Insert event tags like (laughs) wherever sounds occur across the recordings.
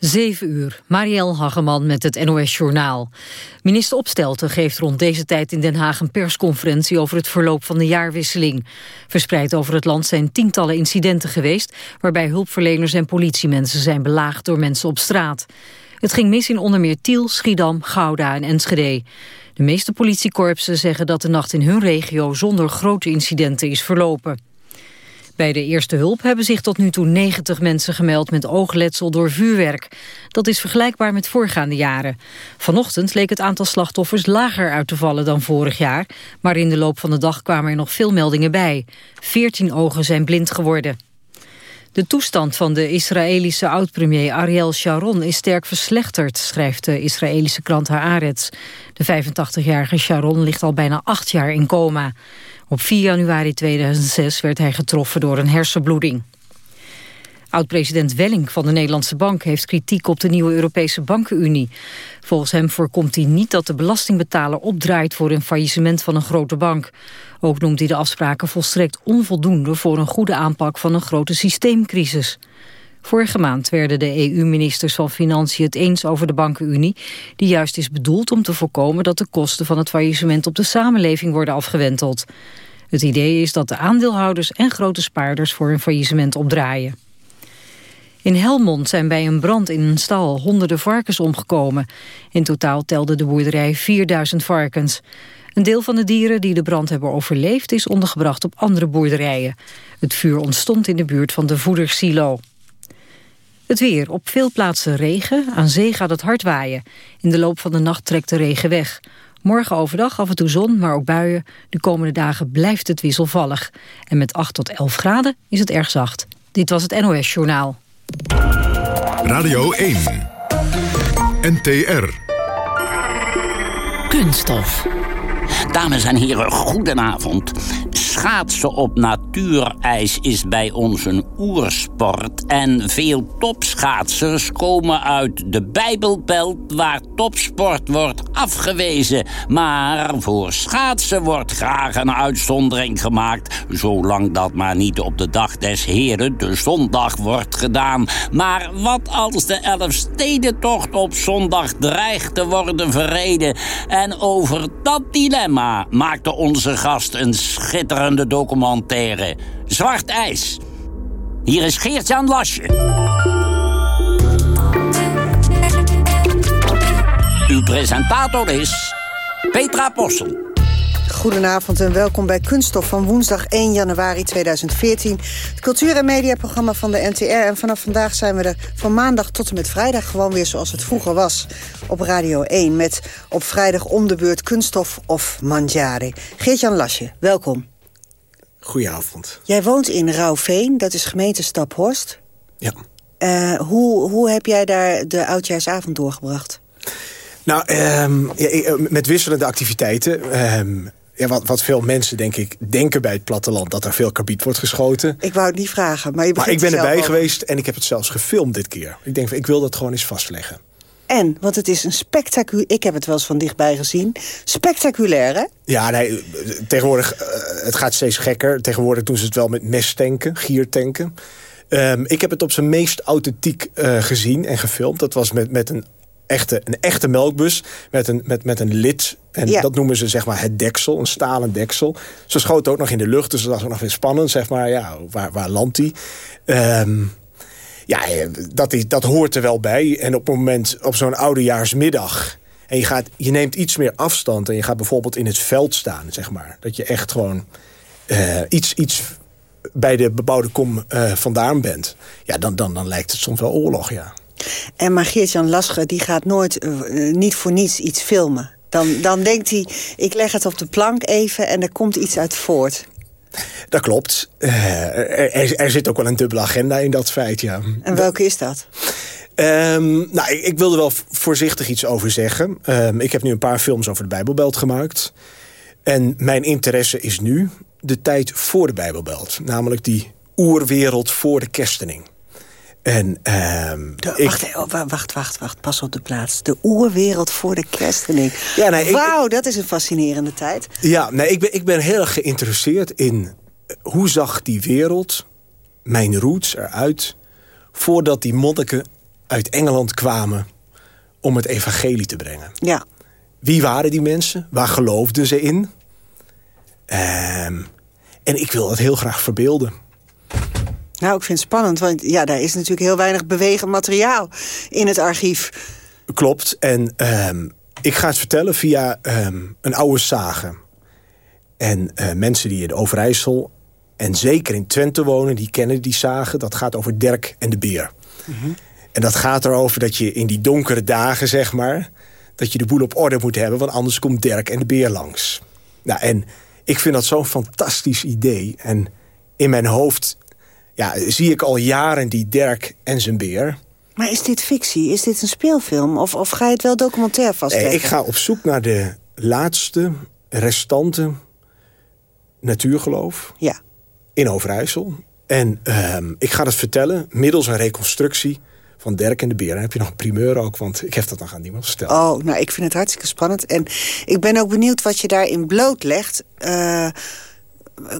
7 uur, Marielle Hageman met het NOS Journaal. Minister Opstelten geeft rond deze tijd in Den Haag een persconferentie over het verloop van de jaarwisseling. Verspreid over het land zijn tientallen incidenten geweest... waarbij hulpverleners en politiemensen zijn belaagd door mensen op straat. Het ging mis in onder meer Tiel, Schiedam, Gouda en Enschede. De meeste politiekorpsen zeggen dat de nacht in hun regio zonder grote incidenten is verlopen. Bij de eerste hulp hebben zich tot nu toe 90 mensen gemeld met oogletsel door vuurwerk. Dat is vergelijkbaar met voorgaande jaren. Vanochtend leek het aantal slachtoffers lager uit te vallen dan vorig jaar. Maar in de loop van de dag kwamen er nog veel meldingen bij. 14 ogen zijn blind geworden. De toestand van de Israëlische oud-premier Ariel Sharon is sterk verslechterd, schrijft de Israëlische krant Haaretz. De 85-jarige Sharon ligt al bijna acht jaar in coma. Op 4 januari 2006 werd hij getroffen door een hersenbloeding. Oud-president Welling van de Nederlandse Bank heeft kritiek op de nieuwe Europese Bankenunie. Volgens hem voorkomt hij niet dat de belastingbetaler opdraait voor een faillissement van een grote bank. Ook noemt hij de afspraken volstrekt onvoldoende voor een goede aanpak van een grote systeemcrisis. Vorige maand werden de EU-ministers van Financiën het eens over de bankenunie... die juist is bedoeld om te voorkomen dat de kosten van het faillissement op de samenleving worden afgewenteld. Het idee is dat de aandeelhouders en grote spaarders voor een faillissement opdraaien. In Helmond zijn bij een brand in een stal honderden varkens omgekomen. In totaal telde de boerderij 4000 varkens. Een deel van de dieren die de brand hebben overleefd is ondergebracht op andere boerderijen. Het vuur ontstond in de buurt van de voedersilo. Het weer. Op veel plaatsen regen. Aan zee gaat het hard waaien. In de loop van de nacht trekt de regen weg. Morgen overdag af en toe zon, maar ook buien. De komende dagen blijft het wisselvallig. En met 8 tot 11 graden is het erg zacht. Dit was het NOS Journaal. Radio 1. NTR. Kunststof. Dames en heren, goedenavond. Schaatsen op natuurijs is bij ons een oersport. En veel topschaatsers komen uit de Bijbelbelt waar topsport wordt afgewezen. Maar voor schaatsen wordt graag een uitzondering gemaakt. Zolang dat maar niet op de dag des heren, de zondag, wordt gedaan. Maar wat als de Elfstedentocht op zondag dreigt te worden verreden? En over dat dilemma maakte onze gast een schitterende documentaire. Zwart ijs. Hier is Geert-Jan Lasje. Uw presentator is Petra Possel. Goedenavond en welkom bij Kunststof van woensdag 1 januari 2014. Het cultuur- en mediaprogramma van de NTR. En vanaf vandaag zijn we er van maandag tot en met vrijdag... gewoon weer zoals het vroeger was op Radio 1. Met op vrijdag om de beurt Kunststof of Mangiare. Geert-Jan Lasje, welkom. Goedenavond. Jij woont in Rauwveen, dat is gemeente Staphorst. Ja. Uh, hoe, hoe heb jij daar de oudjaarsavond doorgebracht? Nou, um, ja, met wisselende activiteiten. Um, ja, wat, wat veel mensen, denk ik, denken bij het platteland... dat er veel karbiet wordt geschoten. Ik wou het niet vragen, maar je Maar ik ben erbij geweest en ik heb het zelfs gefilmd dit keer. Ik denk, ik wil dat gewoon eens vastleggen. En, want het is een spectaculair... Ik heb het wel eens van dichtbij gezien. Spectaculair, hè? Ja, nee, tegenwoordig... Uh, het gaat steeds gekker. Tegenwoordig doen ze het wel met mestanken, giertanken. Um, ik heb het op zijn meest authentiek uh, gezien en gefilmd. Dat was met, met een echte, een echte melkbus met een, met, met een lid. En Ja. dat noemen ze zeg maar het deksel, een stalen deksel. Ze schoot ook nog in de lucht, dus dat was ook nog weer spannend. Zeg maar, ja, waar, waar landt die? Ehm, ja, dat, is- dat hoort er wel bij. En op het moment, op zo'n oudejaarsmiddag... en je, gaat, je neemt iets meer afstand... en je gaat bijvoorbeeld in het veld staan, zeg maar. Dat je echt gewoon eh, iets, iets bij de bebouwde kom eh, vandaan bent. Ja, dan, dan, dan lijkt het soms wel oorlog, ja. En maar Geert-Jan Lasche, die gaat nooit, eh, eh, niet voor niets iets filmen. Dan, dan denkt hij, ik leg het op de plank even en er komt iets uit voort. Dat klopt. Eh, er, er, er zit ook wel een dubbele agenda in dat feit, ja. En welke is dat? Ehm, nou, ik, ik wil er wel voorzichtig iets over zeggen. Ehm, ik heb nu een paar films over de Bijbelbelt gemaakt. En mijn interesse is nu de tijd voor de Bijbelbelt. Namelijk die oerwereld voor de kerstening. En ehm, De- ik- wacht, oh, wa- wacht, wacht, wacht, pas op de plaats. De oerwereld voor de kerstening. Ja, nee, Wauw, dat is een fascinerende tijd. Ja, nee, ik ben, ik ben heel erg geïnteresseerd in eh, hoe zag die wereld, mijn roots eruit, voordat die monniken uit Engeland kwamen om het evangelie te brengen. Ja. Wie waren die mensen? Waar geloofden ze in? Ehm, en ik wil dat heel graag verbeelden. Nou, ik vind het spannend, want ja, daar is natuurlijk heel weinig bewegend materiaal in het archief. Klopt. En ehm, ik ga het vertellen via ehm, een oude sage. En uh, mensen die in Overijssel en zeker in Twente wonen, die kennen die zagen. Dat gaat over Dirk en de beer. Mhm. En dat gaat erover dat je in die donkere dagen, zeg maar... dat je de boel op orde moet hebben, want anders komt Dirk en de beer langs. Nou, en ik vind dat zo'n fantastisch idee. En in mijn hoofd ja, zie ik al jaren die Dirk en zijn beer... Maar is dit fictie? Is dit een speelfilm? Of, of ga je het wel documentair vastleggen? ik ga op zoek naar de laatste restante natuurgeloof. Ja. In Overijssel. En ehm, ik ga dat vertellen middels een reconstructie van Dirk en de Beer. En heb je nog een primeur ook, want ik heb dat nog aan niemand verteld. Oh, nou, ik vind het hartstikke spannend. En ik ben ook benieuwd wat je daarin blootlegt. Uh,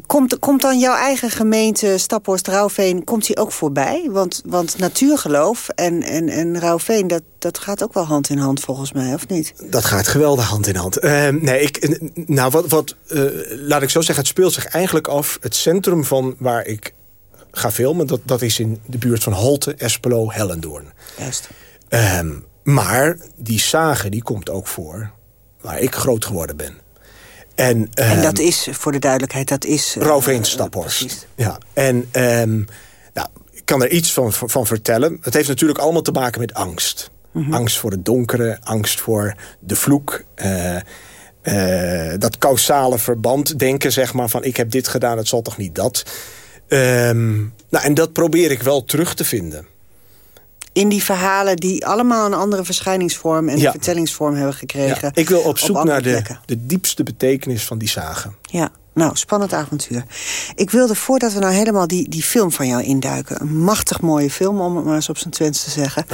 Komt, komt dan jouw eigen gemeente Staphorst Rauwveen komt die ook voorbij? Want, want natuurgeloof en, en, en Rauwveen, dat, dat gaat ook wel hand in hand volgens mij, of niet? Dat gaat geweldig hand in hand. Uh, nee, ik, nou, wat, wat, uh, laat ik zo zeggen, het speelt zich eigenlijk af... het centrum van waar ik ga filmen, dat, dat is in de buurt van Holte, Espelo, Hellendoorn. Juist. Uh, maar die sage, die komt ook voor waar ik groot geworden ben. En, en dat ehm, is, voor de duidelijkheid, dat is... Uh, ja, en um, nou, ik kan er iets van, van vertellen. Het heeft natuurlijk allemaal te maken met angst. Mhm. Angst voor het donkere, angst voor de vloek. Uh, uh, dat causale verband denken, zeg maar, van ik heb dit gedaan, het zal toch niet dat. Um, nou, en dat probeer ik wel terug te vinden in die verhalen die allemaal een andere verschijningsvorm en vertellingsvorm hebben gekregen. Ja. Ik wil op zoek naar de, de diepste betekenis van die zagen. Ja, nou, spannend avontuur. Ik wilde, voordat we nou helemaal die, die film van jou induiken... een machtig mooie film, om het maar eens op zijn twens te zeggen.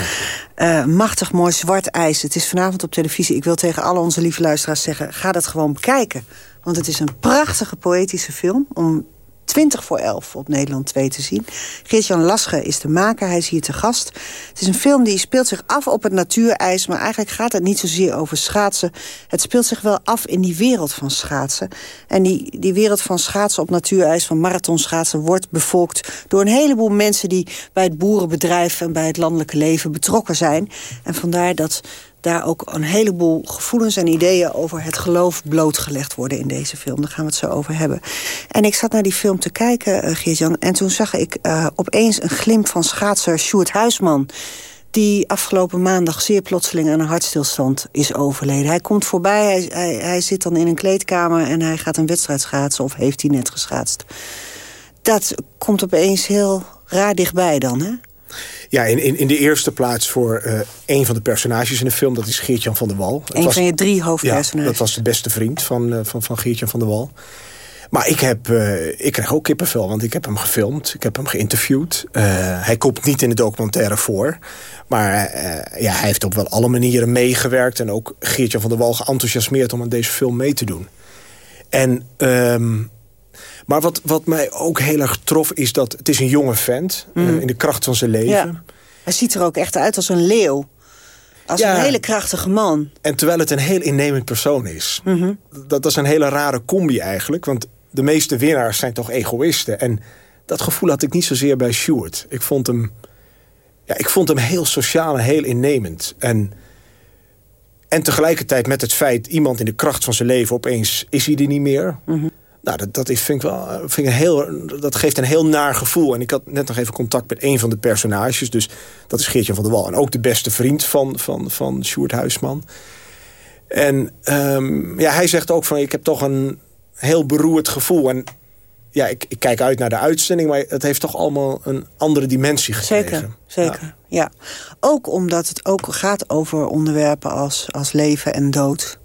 Uh, machtig mooi zwart ijs. Het is vanavond op televisie. Ik wil tegen alle onze lieve luisteraars zeggen... ga dat gewoon bekijken. Want het is een prachtige poëtische film... om 20 voor 11 op Nederland 2 te zien. Geert-Jan Lasche is de maker, hij is hier te gast. Het is een film die speelt zich af op het natuurijs... maar eigenlijk gaat het niet zozeer over schaatsen. Het speelt zich wel af in die wereld van schaatsen. En die, die wereld van schaatsen op natuurijs, van marathonschaatsen... wordt bevolkt door een heleboel mensen... die bij het boerenbedrijf en bij het landelijke leven betrokken zijn. En vandaar dat daar ook een heleboel gevoelens en ideeën over het geloof blootgelegd worden in deze film. Daar gaan we het zo over hebben. En ik zat naar die film te kijken, uh, Geert-Jan, en toen zag ik uh, opeens een glimp van schaatser Sjoerd Huisman die afgelopen maandag zeer plotseling aan een hartstilstand is overleden. Hij komt voorbij, hij, hij, hij zit dan in een kleedkamer... en hij gaat een wedstrijd schaatsen, of heeft hij net geschaatst. Dat komt opeens heel raar dichtbij dan, hè? Ja, in, in, in de eerste plaats voor uh, een van de personages in de film. Dat is Geertjan van der Wal. Een van je drie hoofdpersonages. Ja, dat was de beste vriend van, uh, van, van Geertjan van der Wal. Maar ik, heb, uh, ik krijg ook kippenvel, want ik heb hem gefilmd. Ik heb hem geïnterviewd. hij komt niet in de documentaire voor. Maar ja, hij heeft op wel alle manieren meegewerkt. En ook Geertjan van der Wal geenthousiasmeerd om aan deze film mee te doen. En um, maar wat, wat mij ook heel erg trof is dat het is een jonge vent. Mm. in de kracht van zijn leven. Ja. Hij ziet er ook echt uit als een leeuw. Als een hele krachtige man. En terwijl het een heel innemend persoon is. Mhm. dat, dat is een hele rare combi eigenlijk. Want de meeste winnaars zijn toch egoïsten. En dat gevoel had ik niet zozeer bij Stuart. Ik vond hem, ja, ik vond hem heel sociaal en heel innemend. En, en tegelijkertijd met het feit... iemand in de kracht van zijn leven opeens is hij er niet meer... Mm nou, dat, dat, is, vind ik wel, vind ik een heel, dat geeft een heel naar gevoel. En ik had net nog even contact met een van de personages. Dus dat is Geertje van der Wal. En ook de beste vriend van, van, van Sjoerd Huisman. En um, ja, hij zegt ook van, ik heb toch een heel beroerd gevoel. En ja, ik, ik, kijk uit naar de uitzending, maar het heeft toch allemaal een andere dimensie gekregen. Zeker, zeker, ja. ja. Ook omdat het ook gaat over onderwerpen als, als leven en dood.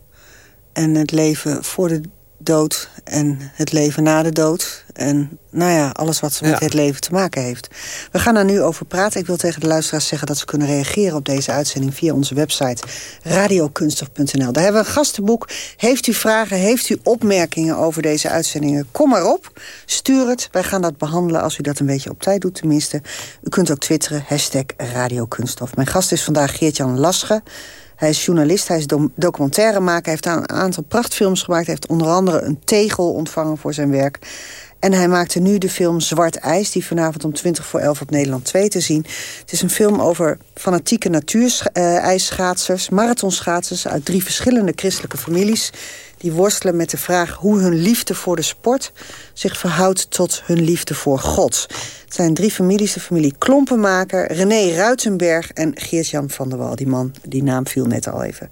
En het leven voor de dood en het leven na de dood. En nou ja, alles wat met Ja. het leven te maken heeft. We gaan daar nu over praten. Ik wil tegen de luisteraars zeggen dat ze kunnen reageren op deze uitzending... via onze website radiokunstig.nl. Daar hebben we een gastenboek. Heeft u vragen, heeft u opmerkingen over deze uitzendingen? Kom maar op, stuur het. Wij gaan dat behandelen als u dat een beetje op tijd doet tenminste. U kunt ook twitteren, hashtag radiokunststof. Mijn gast is vandaag Geert-Jan Lasche... Hij is journalist, hij is documentairemaker... hij heeft een aantal prachtfilms gemaakt... heeft onder andere een tegel ontvangen voor zijn werk. En hij maakte nu de film Zwart IJs... die vanavond om 20 voor 11 op Nederland 2 te zien. Het is een film over fanatieke natuurijsschaatsers... marathonschaatsers uit drie verschillende christelijke families... die worstelen met de vraag hoe hun liefde voor de sport... zich verhoudt tot hun liefde voor God. Het zijn drie families, de familie Klompenmaker... René Ruitenberg en Geert-Jan van der Wal. Die man, die naam viel net al even.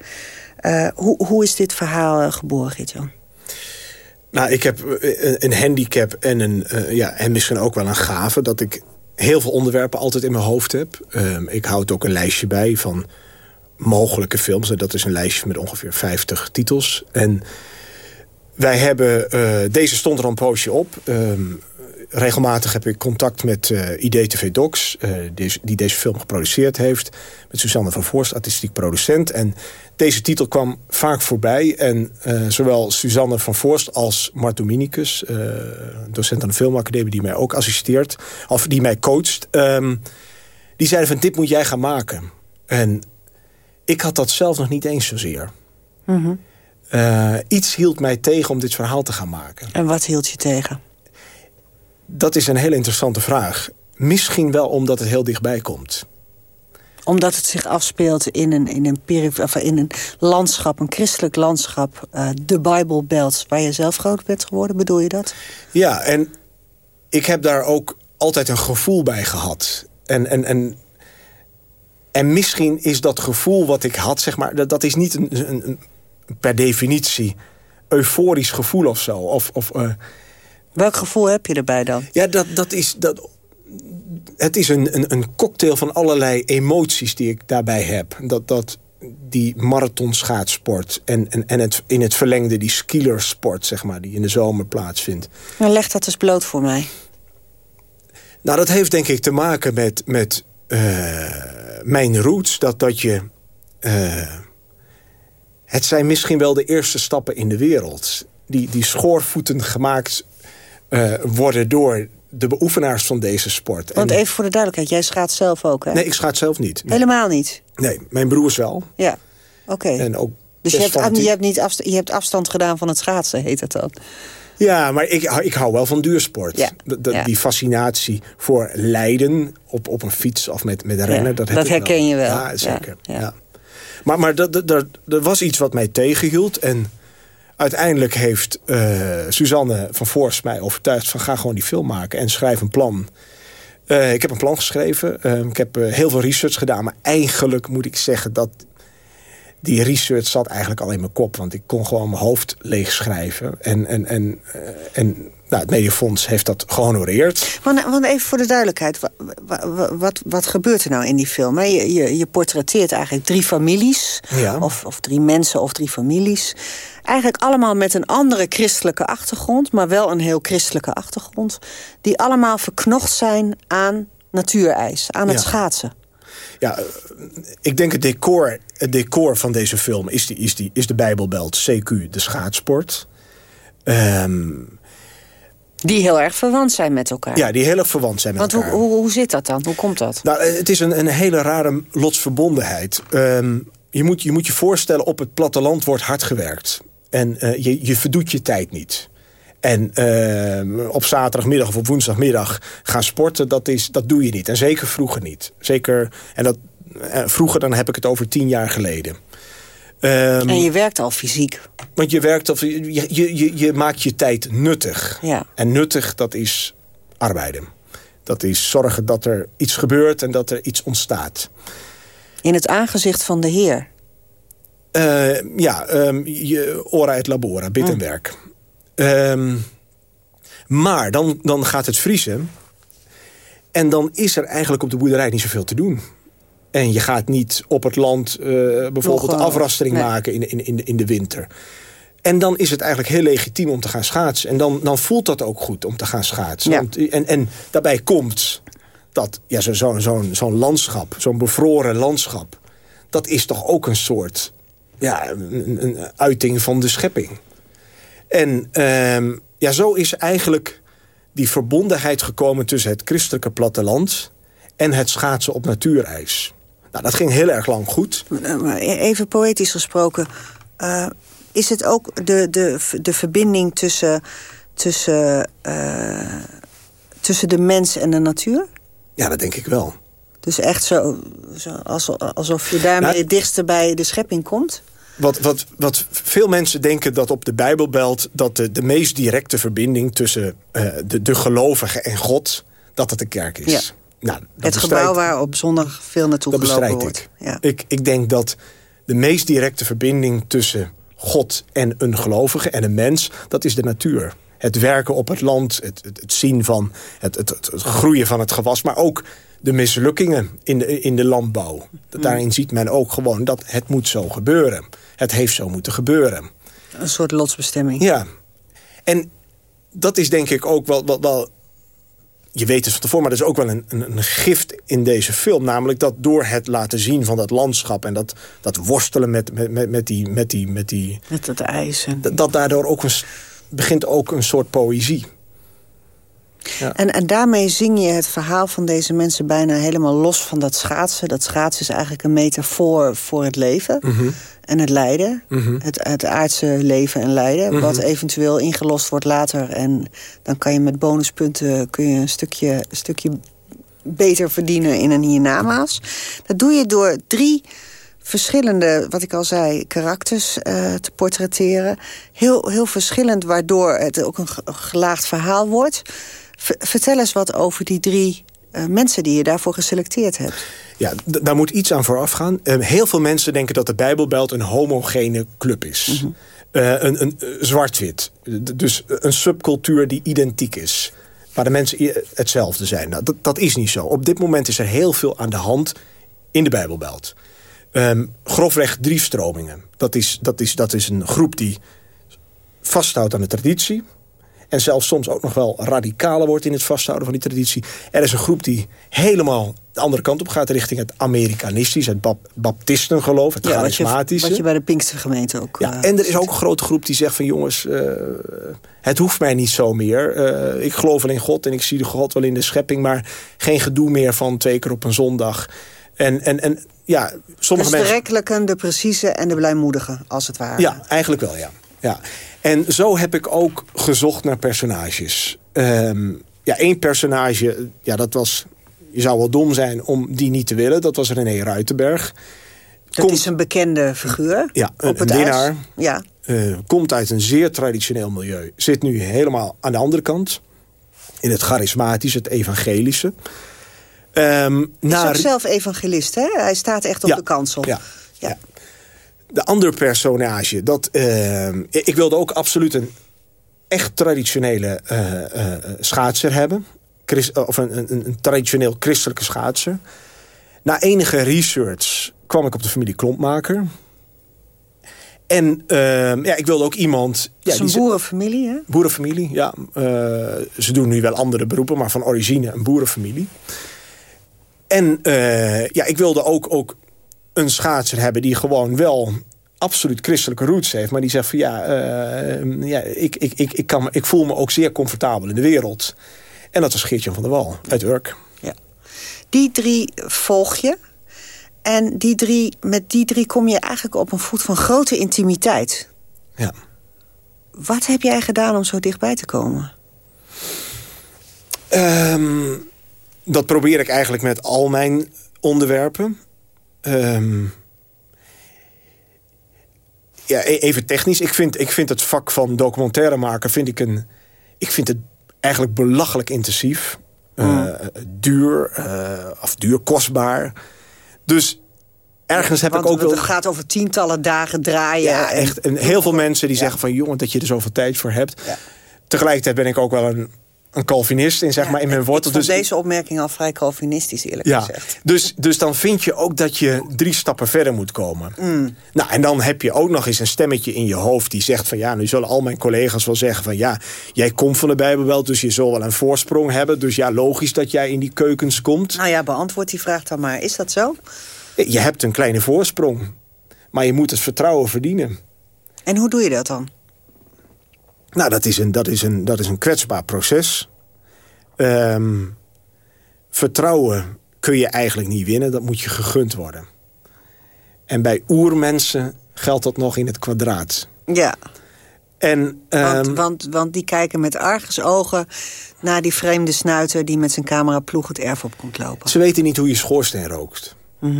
Eh, hoe, hoe is dit verhaal eh, geboren, Geert-Jan? Nou, ik heb eh, een, handicap en, een, ja, en misschien ook wel een gave... dat ik heel veel onderwerpen altijd in mijn hoofd heb. Ehm, ik houd ook een lijstje bij van mogelijke films. En dat is een lijstje met ongeveer 50 titels. En wij hebben... eh, deze stond er een poosje op. Ehm, regelmatig heb ik contact met eh IDTV Docs... eh, die, die deze film geproduceerd heeft. Met Suzanne van Voorst, artistiek producent. En deze titel kwam vaak voorbij. En zowel Suzanne van Voorst als Mart Dominicus... docent aan de Filmacademie die mij ook assisteert... of die mij coacht... ehm, die zeiden van dit moet jij gaan maken. En ik had dat zelf nog niet eens zozeer. Eh, iets hield mij tegen om dit verhaal te gaan maken. En wat hield je tegen? Dat is een hele interessante vraag. Misschien wel omdat het heel dichtbij komt. Omdat het zich afspeelt in een, in een, of in een landschap, een christelijk landschap... eh, de Bible Belt, waar je zelf groot bent geworden, bedoel je dat? Ja, en ik heb daar ook altijd een gevoel bij gehad. En, en, en, en misschien is dat gevoel wat ik had, zeg maar... dat, dat is niet een, een, een per definitie euforisch gevoel of zo. Of, of, eh, Welk gevoel heb je erbij dan? Ja, dat, dat is... Dat, het is een, een, een cocktail van allerlei emoties die ik daarbij heb. Dat, dat die marathonschaatsport en, en, en het, in het verlengde die skielersport, zeg maar, die in de zomer plaatsvindt. Nou, leg dat eens bloot voor mij. Nou, dat heeft denk ik te maken met, met eh, mijn roots. Dat, dat je... eh, het zijn misschien wel de eerste stappen in de wereld. Die, die schoorvoeten gemaakt eh, worden door de beoefenaars van deze sport. Want En- even voor de duidelijkheid, jij schaat zelf ook, hè? Nee, ik schaat zelf niet. Nee, Helemaal niet? Nee, mijn broers wel. Ja, oké. En ook Dus je hebt, je, hebt niet afsta- je hebt afstand gedaan van het schaatsen, heet het dan? Ja, maar ik, hou- ik hou wel van duursport. Ja. Die fascinatie voor lijden op, op een fiets of met, met rennen. Ja, dat heb dat ik herken je wel. Ja, zeker. Ja. Maar, maar dat, dat, dat- er was iets wat mij tegenhield. En uiteindelijk heeft eh, Suzanne van Voorst mij overtuigd... van ga gewoon die film maken en schrijf een plan. Eh, ik heb een plan geschreven. Eh, ik heb eh, heel veel research gedaan. Maar eigenlijk moet ik zeggen dat die research zat eigenlijk al in mijn kop. Want ik kon gewoon mijn hoofd leeg schrijven. En, en, en, eh, en nou, het Mediafonds heeft dat gehonoreerd. Want, want even voor de duidelijkheid, wa- wa- wa- wat, wat gebeurt er nou in die film? Je, je, je portretteert eigenlijk drie families, Ja. of, of drie mensen of drie families. Eigenlijk allemaal met een andere christelijke achtergrond, maar wel een heel christelijke achtergrond. Die allemaal verknocht zijn aan natuurijs, aan het Ja. schaatsen. Ja, ik denk het decor, het decor van deze film is, die, is, die, is de Bijbelbelt, CQ, de schaatsport. Ehm, Die heel erg verwant zijn met elkaar. ja, die heel erg verwant zijn met Want hoe, elkaar. hoe, hoe zit dat dan? Hoe komt dat? Nou, het is een, een hele rare lotsverbondenheid. Ehm, je, moet, je moet je voorstellen, op het platteland wordt hard gewerkt. En eh, je, je verdoet je tijd niet. En ehm, op zaterdagmiddag of op woensdagmiddag gaan sporten, dat, is, dat doe je niet. En zeker vroeger niet. Zeker, en dat, eh, vroeger dan heb ik het over tien jaar geleden. Ehm, En je werkt al fysiek. want je werkt of je, je, je, je maakt je tijd nuttig. Ja. En nuttig, dat is arbeiden. Dat is zorgen dat er iets gebeurt en dat er iets ontstaat. In het aangezicht van de Heer. Eh, ja, ehm, je ora et labora, bid en werk. Ehm, maar dan, dan gaat het vriezen. En dan is er eigenlijk op de boerderij niet zoveel te doen. En je gaat niet op het land eh, bijvoorbeeld Nog, eh, afrastering nee. maken in, in, in, de, in de winter. En dan is het eigenlijk heel legitiem om te gaan schaatsen. En dan, dan voelt dat ook goed om te gaan schaatsen. Ja. Want- en, en daarbij komt dat ja, zo'n zo, zo, zo'n landschap, zo'n bevroren landschap... dat is toch ook een soort ja, een, een uiting van de schepping. En ehm, ja, zo is eigenlijk die verbondenheid gekomen tussen het christelijke platteland... en het schaatsen op natuurijs. Nou, dat ging heel erg lang goed. Eh, maar Even poëtisch gesproken. eh, is het ook de, de, de verbinding tussen, tussen, eh, tussen de mens en de natuur? Ja, dat denk ik wel. Dus echt zo, zo alsof, je daarmee Nou, het dichtste bij de schepping komt? Wat, wat, wat veel mensen denken dat op de Bijbelbelt... dat de, de meest directe verbinding tussen eh, de, de gelovige en God... dat het de kerk is. Ja. Nou, dat het bestrijd- gebouw waar op zondag veel naartoe Dat gelopen bestrijd wordt. ik. Ja. ik. Ik denk dat de meest directe verbinding tussen God en een gelovige en een mens... dat is de natuur. Het werken op het land, het, het, het zien van het, het, het, het groeien van het gewas... maar ook de mislukkingen in de, in de landbouw. Daarin ziet men ook gewoon dat het moet zo gebeuren. Het heeft zo moeten gebeuren. Een soort lotsbestemming. Ja. En dat is denk ik ook wel... wel, wel je weet het van tevoren, maar er is ook wel een, een, een gift in deze film. Namelijk dat door het laten zien van dat landschap... en dat, dat worstelen met, met, met, met die... Met die, met die Met het ijs. En, dat, dat daardoor ook een, begint ook een soort poëzie. En, en daarmee zing je het verhaal van deze mensen bijna helemaal los van dat schaatsen. Dat schaatsen is eigenlijk een metafoor voor het leven. En het lijden. Het, het aardse leven en lijden. Wat eventueel ingelost wordt later. En dan kan je met bonuspunten kun je een stukje, een stukje beter verdienen in een hiernamaals. Dat doe je door drie verschillende, wat ik al zei, karakters eh, te portretteren. Heel, heel verschillend, waardoor het ook een ge- gelaagd verhaal wordt. Vertel eens wat over die drie eh, mensen die je daarvoor geselecteerd hebt. Ja, daar moet iets aan vooraf gaan. Eh, heel veel mensen denken dat de Bijbelbelt een homogene club is. Eh, een een zwart-wit. Dus een subcultuur die identiek is. Waar de mensen hetzelfde zijn. Nou, dat, dat is niet zo. Op dit moment is er heel veel aan de hand in de Bijbelbelt. Ehm, grofweg drie stromingen. Dat is, dat, is, dat is een groep die vasthoudt aan de traditie. En zelfs soms ook nog wel radicaler wordt in het vasthouden van die traditie. Er is een groep die helemaal de andere kant op gaat... richting het Amerikanistisch, het bap baptistengeloof, het je, charismatische. wat je bij de Pinkstergemeente ook... Ja, eh, en er is ook een grote groep die zegt van... jongens, eh, het hoeft mij niet zo meer. Eh, ik geloof wel in God en ik zie de God wel in de schepping... maar geen gedoe meer van twee keer op een zondag. En, en, en ja, sommige Dus de mensen... rekkelijke, de precieze en de blijmoedige, als het ware. Ja, eigenlijk wel, ja. ja. En zo heb ik ook gezocht naar personages. Ehm, ja, één personage, ja, dat was... Je zou wel dom zijn om die niet te willen. Dat was René Ruitenberg. Dat Komt- is een bekende figuur. Ja, een- op het een winnaar. Ja. eh, komt uit een zeer traditioneel milieu. Zit nu helemaal aan de andere kant. In het charismatische, het evangelische. Ehm Is na ook zelf evangelist, hè? Hij staat echt op Ja, de kansel. Ja, ja. De andere personage, dat, ehm, ik wilde ook absoluut een echt traditionele eh, eh, schaatser hebben. Christ, of een, een, een traditioneel christelijke schaatser. Na enige research kwam ik op de familie Klompmaker. En ehm, ja, ik wilde ook iemand... Ja, is een die- boerenfamilie, hè? Boerenfamilie, ja. Eh, ze doen nu wel andere beroepen, maar van origine een boerenfamilie. En eh, ja, ik wilde ook, ook een schaatser hebben die gewoon wel absoluut christelijke roots heeft. Maar die zegt van ja, eh, ja ik, ik, ik, ik, kan, ik voel me ook zeer comfortabel in de wereld. En dat was Geertjan van der Wal uit Urk. Ja. Die drie volg je. En die drie, met die drie kom je eigenlijk op een voet van grote intimiteit. Ja. Wat heb jij gedaan om zo dichtbij te komen? Ehm, dat probeer ik eigenlijk met al mijn onderwerpen. Ehm, ja, e- even technisch. Ik vind, ik vind het vak van documentaire maken... Vind ik, een, ik vind het eigenlijk belachelijk intensief. Eh, duur, eh, of duur, kostbaar. Dus ergens heb Want ik ook wel... het gaat over tientallen dagen draaien. Ja, en- echt. En heel veel mensen die zeggen van... jongen, dat je er zoveel tijd voor hebt. Ja. Tegelijkertijd ben ik ook wel een een Calvinist in, zeg maar, in mijn wortel. Dus deze opmerking al vrij Calvinistisch, eerlijk ja, gezegd. Dus, dus dan vind je ook dat je drie stappen verder moet komen. Nou, en dan heb je ook nog eens een stemmetje in je hoofd... die zegt van ja, nu zullen al mijn collega's wel zeggen van... ja, jij komt van de Bijbelbelt, dus je zult wel een voorsprong hebben. Dus ja, logisch dat jij in die keukens komt. Nou ja, beantwoord die vraag dan maar. Is dat zo? Je hebt een kleine voorsprong. Maar je moet het vertrouwen verdienen. En hoe doe je dat dan? Nou, dat is een, dat is een, dat is een kwetsbaar proces. Ehm, vertrouwen kun je eigenlijk niet winnen. Dat moet je gegund worden. En bij oermensen geldt dat nog in het kwadraat. Ja, En, want, ehm, want, want die kijken met argusogen naar die vreemde snuiter... die met zijn cameraploeg het erf op komt lopen. ze weten niet hoe je schoorsteen rookt.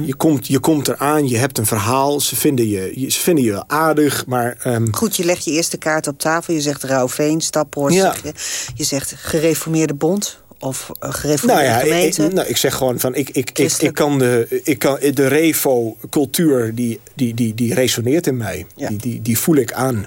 Je, komt, je komt eraan, je hebt een verhaal. Ze vinden je, ze vinden je wel aardig, maar... ehm, Goed, je legt je eerste kaart op tafel. Je zegt Rauwveen, Staphorst. Ja. Je, je zegt gereformeerde bond of eh, Nou gereformeerde ja, ik, gemeente. ik- nou, ik zeg gewoon van ik, ik, ik, kan de, ik kan, de revo-cultuur die, die, die, die resoneert in mij. Ja. Die, die, die voel ik aan.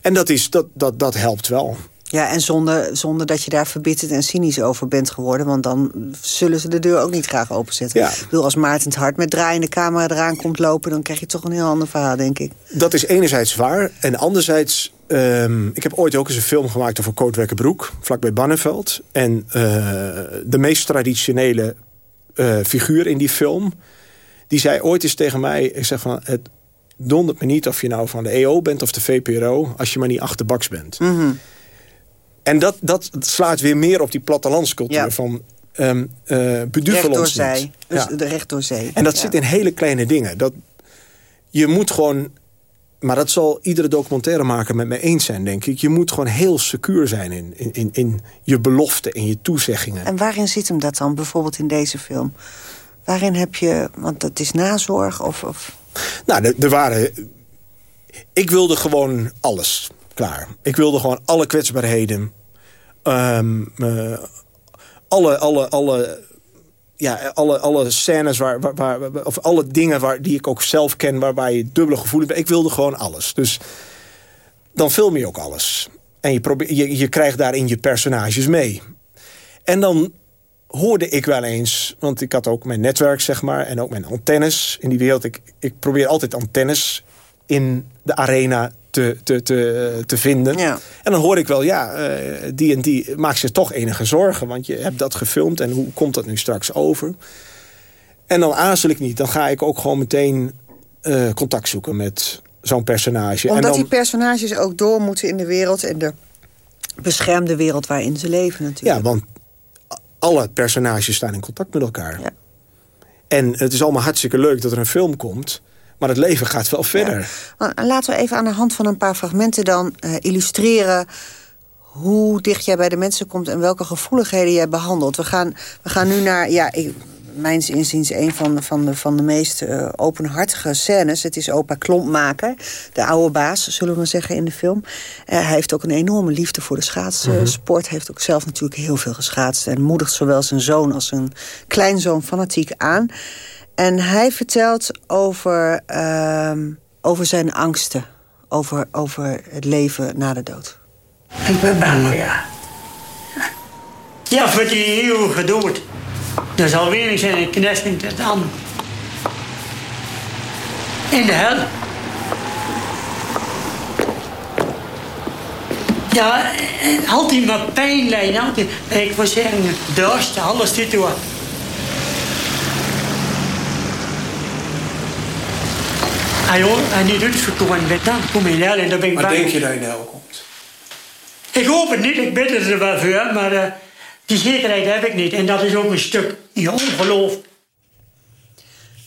En dat, is, dat, dat, dat helpt wel. Ja, en zonder, zonder dat je daar verbitterd en cynisch over bent geworden... want dan zullen ze de deur ook niet graag openzetten. Ja. Ik bedoel, als Maarten het hart met draaiende camera eraan komt lopen... dan krijg je toch een heel ander verhaal, denk ik. Dat is enerzijds waar. En anderzijds, ehm, ik heb ooit ook eens een film gemaakt over Kootwerkenbroek, vlakbij Banneveld. En eh, de meest traditionele eh, figuur in die film, die zei ooit eens tegen mij, ik zeg van, het dondert me niet of je nou van de EO bent of de VPRO, als je maar niet achterbaks bent. En dat, dat slaat weer meer op die plattelandscultuur Ja. van um, uh, beduvel Recht door ons zee. niet. Dus Ja. de recht door zee. En dat Ja. zit in hele kleine dingen. Dat, je moet gewoon... Maar dat zal iedere documentairemaker met mij eens zijn, denk ik. Je moet gewoon heel secuur zijn in, in, in, in je beloften, in je toezeggingen. En waarin zit hem dat dan, bijvoorbeeld in deze film? Waarin heb je, want dat is nazorg of... of Nou, er waren... Ik wilde gewoon alles klaar. Ik wilde gewoon alle kwetsbaarheden. eh, alle, alle, alle, ja, alle, alle scènes, waar, waar, of alle dingen waar, die ik ook zelf ken... waarbij je dubbele gevoelens. Ik wilde gewoon alles. Dus dan film je ook alles. En je, je, je krijgt daarin je personages mee. En dan hoorde ik wel eens, want ik had ook mijn netwerk, zeg maar, en ook mijn antennes in die wereld. Ik, ik probeer altijd antennes in de arena te, te, te, te vinden. Ja. En dan hoor ik wel, ja, eh, die en die maakt zich toch enige zorgen, want je hebt dat gefilmd en hoe komt dat nu straks over? En dan aarzel ik niet, dan ga ik ook gewoon meteen eh, contact zoeken met zo'n personage. Omdat en dan, die personages ook door moeten in de wereld... en de beschermde wereld waarin ze leven natuurlijk. Ja, want alle personages staan in contact met elkaar. Ja. En het is allemaal hartstikke leuk dat er een film komt. Maar het leven gaat wel verder. Maar Laten we even aan de hand van een paar fragmenten dan eh, illustreren... hoe dicht jij bij de mensen komt en welke gevoeligheden jij behandelt. We gaan, we gaan nu naar, ja, ik, mijns inziens een van de, van de, van de meest eh, openhartige scènes. Het is opa Klompmaker, de oude baas, zullen we maar zeggen, in de film. Eh, hij heeft ook een enorme liefde voor de schaatsport. Hij heeft ook zelf natuurlijk heel veel geschaatst... en moedigt zowel zijn zoon als zijn kleinzoon fanatiek aan... En hij vertelt over, ehm, over zijn angsten. Over, over het leven na de dood. Ik ben bang, ja. Ja, voor die eeuwige dood. Er zal weinig zijn een knesting tot aan. In de hel. Ja, eh, altijd maar pijn lijden. Altijd, ik wil zeggen, dorst, alles dit door. En die doet het verkomen met dan kom in de hel en dan ben ik Maar bang. denk je dat je in de hel komt? Ik hoop het niet, ik bid er wel voor, maar eh, die zekerheid heb ik niet. En dat is ook een stuk je ongeloof.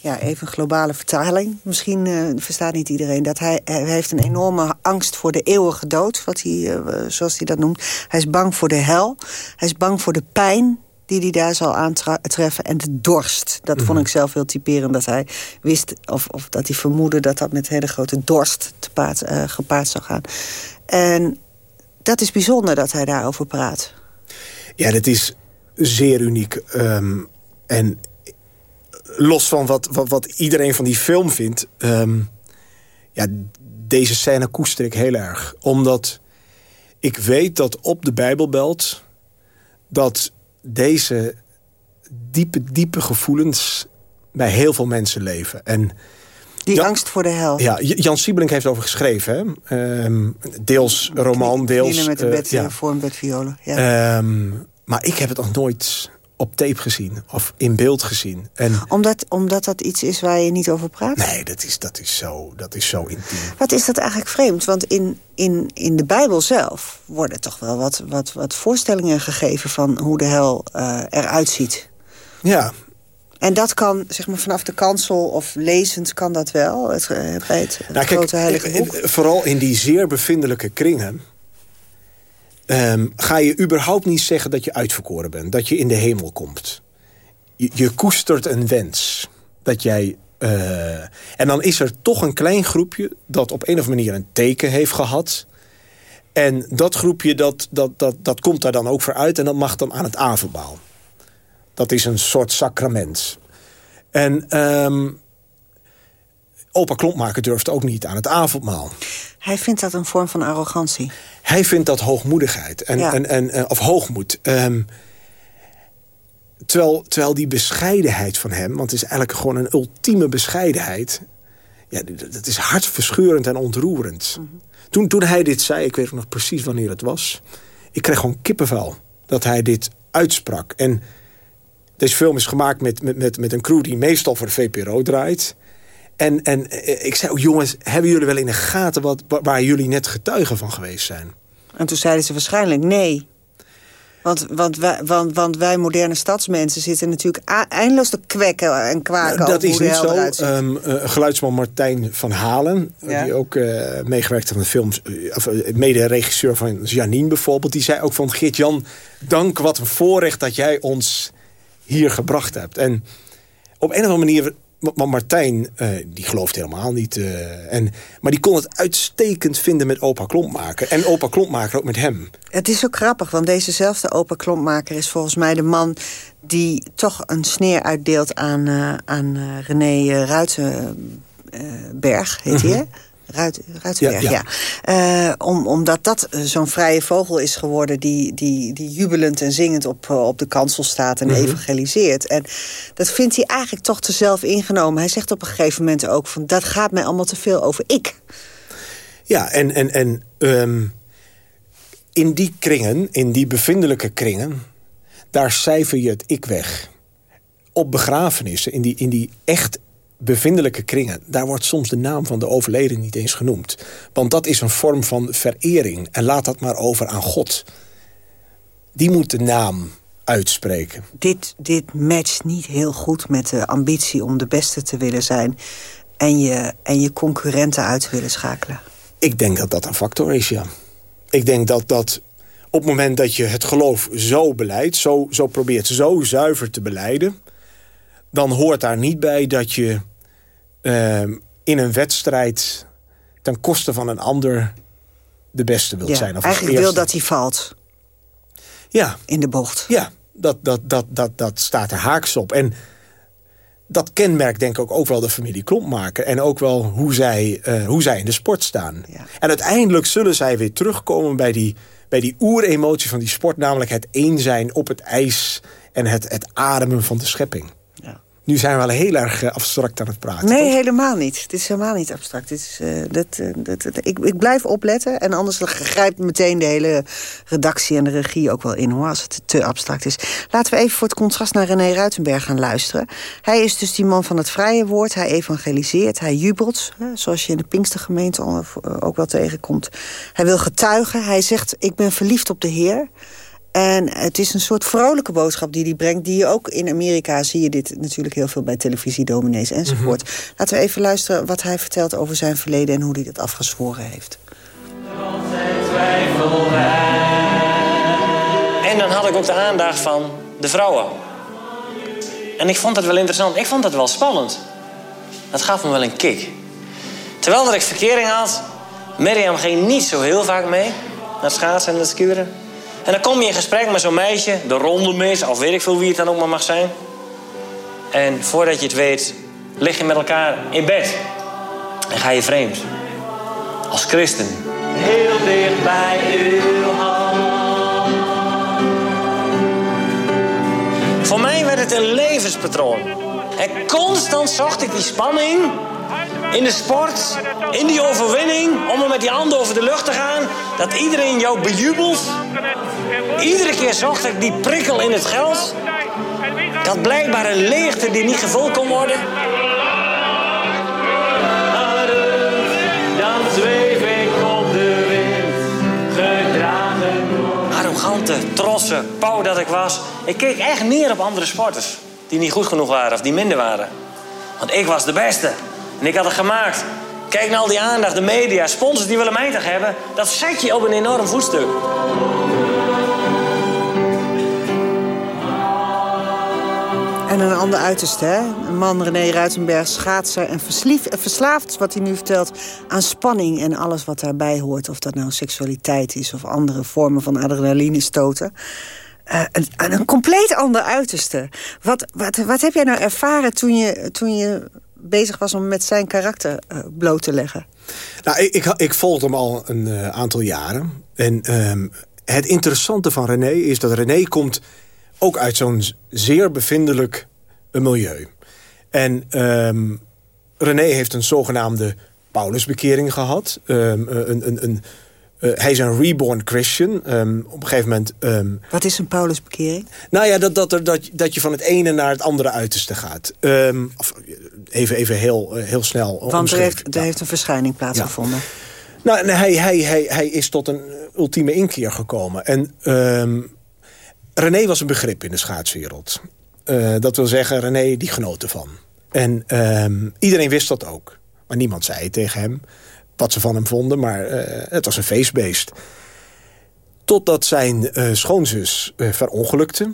Ja, even een globale vertaling. Misschien eh, verstaat niet iedereen dat. Hij, hij heeft een enorme angst voor de eeuwige dood, wat hij, eh, zoals hij dat noemt. Hij is bang voor de hel. Hij is bang voor de pijn die hij daar zal aantreffen. En de dorst. Dat vond ik zelf heel typerend. Dat hij wist, of, of dat hij vermoedde... dat dat met hele grote dorst te paard, eh, gepaard zou gaan. En dat is bijzonder dat hij daarover praat. Ja, dat is zeer uniek. Ehm, en los van wat, wat, wat iedereen van die film vindt... ehm, ja, deze scène koester ik heel erg. Omdat ik weet dat op de Bijbelbelt... dat deze diepe, diepe gevoelens bij heel veel mensen leven. En die angst voor de hel. Ja, Jan Siebelink heeft over geschreven. Hè? Um, deels roman, deels... met de bed, uh, ja. Ja. Um, maar ik heb het nog nooit op tape gezien of in beeld gezien. En omdat, omdat dat iets is waar je niet over praat? Nee, dat is, dat is, zo, dat is zo intiem. Wat is dat eigenlijk vreemd? Want in, in, in de Bijbel zelf worden toch wel wat, wat, wat voorstellingen gegeven... van hoe de hel uh, eruit ziet. Ja, en dat kan, zeg maar, vanaf de kansel of lezend kan dat wel, het, eh, bij het, nou, grote heilige boek. Vooral in die zeer bevindelijke kringen... Um, ga je überhaupt niet zeggen dat je uitverkoren bent. Dat je in de hemel komt. Je, koestert een wens. Dat jij... Uh, en dan is er toch een klein groepje... dat op een of andere manier een teken heeft gehad... En dat groepje, dat, dat, dat, dat komt daar dan ook voor uit... en dat mag dan aan het avondmaal. Dat is een soort sacrament. En um, opa Klompmaker durft ook niet aan het avondmaal. Hij vindt dat een vorm van arrogantie. Hij vindt dat hoogmoedigheid. En, en, en, eh, of hoogmoed. Um, terwijl, terwijl die bescheidenheid van hem... want het is eigenlijk gewoon een ultieme bescheidenheid... Ja, dat is hartverscheurend en ontroerend. Mhm. toen, toen hij dit zei, ik weet nog precies wanneer het was... ik kreeg gewoon kippenvel dat hij dit uitsprak. En deze film is gemaakt met, met, met, met een crew die meestal voor de VPRO draait. En, en eh, ik zei, oh jongens, hebben jullie wel in de gaten wat, waar jullie net getuigen van geweest zijn? En toen zeiden ze waarschijnlijk nee. Want, want, wij, want, want wij moderne stadsmensen zitten natuurlijk eindeloos te kwekken en kwaken. Nou, dat is niet zo. Um, geluidsman Martijn van Halen, die ook uh, meegewerkt heeft aan de films, of mede-regisseur van Janine bijvoorbeeld, die zei ook van Geert-Jan, dank wat een voorrecht dat jij ons hier gebracht hebt. En op een of andere manier... Maar Martijn, uh, die gelooft helemaal niet. Uh, en, maar die kon het uitstekend vinden met opa Klompmaker. En opa Klompmaker ook met hem. Het is ook grappig, want dezezelfde opa Klompmaker... is volgens mij de man die toch een sneer uitdeelt aan, uh, aan René Ruitenberg, heet hij, mhm. Ruit, Ruitenberg, ja. ja. Uh, om, omdat dat eh, zo'n vrije vogel is geworden... die, die, die jubelend en zingend op, uh, op de kansel staat en mm -hmm. evangeliseert. En dat vindt hij eigenlijk toch te zelf ingenomen. Hij zegt op een gegeven moment ook van... dat gaat mij allemaal te veel over ik. Ja, en, en, en um, in die kringen, in die bevindelijke kringen... daar cijfer je het ik weg. Op begrafenissen, in die, in die echt bevindelijke kringen... daar wordt soms de naam van de overleden niet eens genoemd. Want dat is een vorm van verering. En laat dat maar over aan God. Die moet de naam uitspreken. Dit, dit matcht niet heel goed met de ambitie om de beste te willen zijn... en je, en je concurrenten uit te willen schakelen. Ik denk dat dat een factor is, ja. Ik denk dat dat op het moment dat je het geloof zo beleidt... zo, zo probeert zo zuiver te beleiden... dan hoort daar niet bij dat je Ehm, in een wedstrijd ten koste van een ander de beste wilt zijn. Of eigenlijk wil dat hij valt. Ja. In de bocht. Ja, dat, dat, dat, dat, dat staat er haaks op. En dat kenmerkt denk ik ook, ook wel de familie Klompmaker. En ook wel hoe zij, uh, hoe zij in de sport staan. Ja. En uiteindelijk zullen zij weer terugkomen bij die, bij die oeremotie van die sport. Namelijk het een zijn op het ijs en het, het ademen van de schepping. Nu zijn we wel heel erg eh, abstract aan het praten. Nee, helemaal niet. Het is helemaal niet abstract. Het is, uh, dat, uh, dat, dat, ik, ik blijf opletten. En anders grijpt meteen de hele redactie en de regie ook wel in... hoor, als het te abstract is. Laten we even voor het contrast naar René Ruitenberg gaan luisteren. Hij is dus die man van het vrije woord. Hij evangeliseert, hij jubelt. Hè, zoals je in de Pinkstergemeente ook wel tegenkomt. Hij wil getuigen. Hij zegt, ik ben verliefd op de Heer... En het is een soort vrolijke boodschap die hij brengt. Die je ook in Amerika zie je dit natuurlijk heel veel bij televisiedominees enzovoort. Mm Laten we even luisteren wat hij vertelt over zijn verleden en hoe hij dat afgezworen heeft. En dan had ik ook de aandacht van de vrouwen. En ik vond dat wel interessant. Ik vond dat wel spannend. Dat gaf me wel een kick. Terwijl dat ik verkering had, Mirjam ging niet zo heel vaak mee naar schaatsen en het skuren. En dan kom je in gesprek met zo'n meisje, de ronde mis, of weet ik veel wie het dan ook maar mag zijn. En voordat je het weet, lig je met elkaar in bed. En ga je vreemd. Als christen. Heel dicht bij uw hand. werd een levenspatroon. En constant zocht ik die spanning in de sport, in die overwinning, om er met die handen over de lucht te gaan. Dat iedereen jou bejubelt. Iedere keer zocht ik die prikkel in het geld. Ik had blijkbaar een leegte die niet gevuld kon worden. Dan zweef ik op de wind, gedragen Arrogante, trosse, pauw dat ik was. Ik keek echt neer op andere sporters. Die niet goed genoeg waren of die minder waren. Want ik was de beste. En ik had het gemaakt. Kijk naar al die aandacht, de media, sponsors die willen mij toch hebben. Dat zet je op een enorm voetstuk. En een ander uiterste, hè? Een man, René Ruitenberg, schaatser en verslief, eh, verslaafd, wat hij nu vertelt, aan spanning en alles wat daarbij hoort. Of dat nou seksualiteit is of andere vormen van adrenaline stoten. Uh, een, een, compleet ander uiterste. Wat, wat, wat heb jij nou ervaren toen je, toen je bezig was om met zijn karakter uh, bloot te leggen? Nou, ik, ik, ik volgde hem al een uh, aantal jaren. En um, het interessante van René is dat René komt ook uit zo'n zeer bevindelijk milieu. En um, René heeft een zogenaamde Paulusbekering gehad. Um, een, een, een, uh, hij is een reborn Christian. Um, op een gegeven moment... Um, Wat is een Paulusbekering? Nou ja, dat, dat, dat, dat je van het ene naar het andere uiterste gaat. Um, of, even, even heel, heel snel Want er heeft, er heeft een verschijning plaatsgevonden. Ja. Nou, hij, hij, hij, hij is tot een ultieme inkeer gekomen. En René was een begrip in de schaatswereld. Uh, dat wil zeggen, René die genoot ervan. En iedereen wist dat ook. Maar niemand zei tegen hem wat ze van hem vonden, maar uh, het was een feestbeest. Totdat zijn uh, schoonzus verongelukte.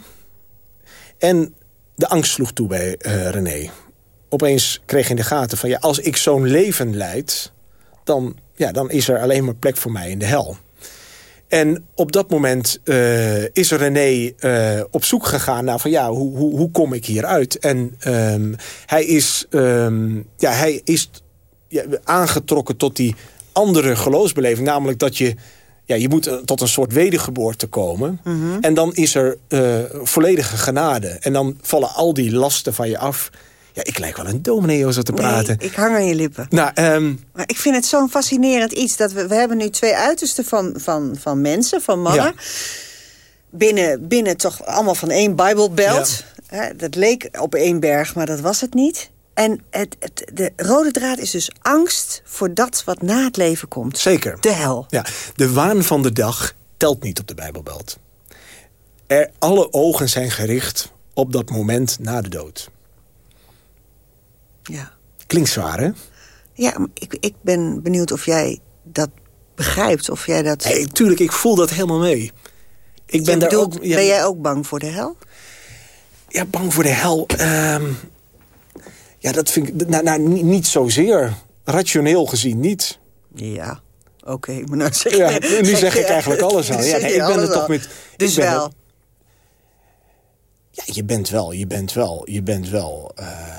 En de angst sloeg toe bij René. Opeens kreeg hij in de gaten van... ja, als ik zo'n leven leid... Dan, ja, dan is er alleen maar plek voor mij in de hel. En op dat moment is René op zoek gegaan naar van ja, hoe, hoe, hoe kom ik hieruit? En um, hij is, um, ja, hij is ja, aangetrokken tot die andere geloofsbeleving. Namelijk dat je, ja, je moet tot een soort wedergeboorte komen. Mm -hmm. En dan is er uh, volledige genade. En dan vallen al die lasten van je af. Ja, ik lijk wel een dominee zo te praten. Nee, ik hang aan je lippen. Nou, um... maar ik vind het zo'n fascinerend iets. dat we, we hebben nu twee uitersten van, van, van mensen, van mannen. Ja. Binnen, binnen toch allemaal van één Bijbelbelt. Ja. Dat leek op één berg, maar dat was het niet. En het, het, de rode draad is dus angst voor dat wat na het leven komt. Zeker. De hel. Ja, de waan van de dag telt niet op de Bijbelbelt. Er, alle ogen zijn gericht op dat moment na de dood. Ja. Klinkt zwaar, hè? Ja, ik, ik ben benieuwd of jij dat begrijpt. Of jij dat... Hey, tuurlijk, ik voel dat helemaal mee. Ik ben, daar bedoelt, ook, ja, ben jij ook bang voor de hel? Ja, bang voor de hel... Um, ja, dat vind ik nou, nou, niet zozeer. Rationeel gezien niet. Ja, oké. Okay, maar nou (laughs) zeg ja, nu zeg, zeg ik eigenlijk (laughs) alles al. Ja, nee, ik ben er toch met... Dus wel? Ja, je bent wel, je bent wel, je bent wel... Uh,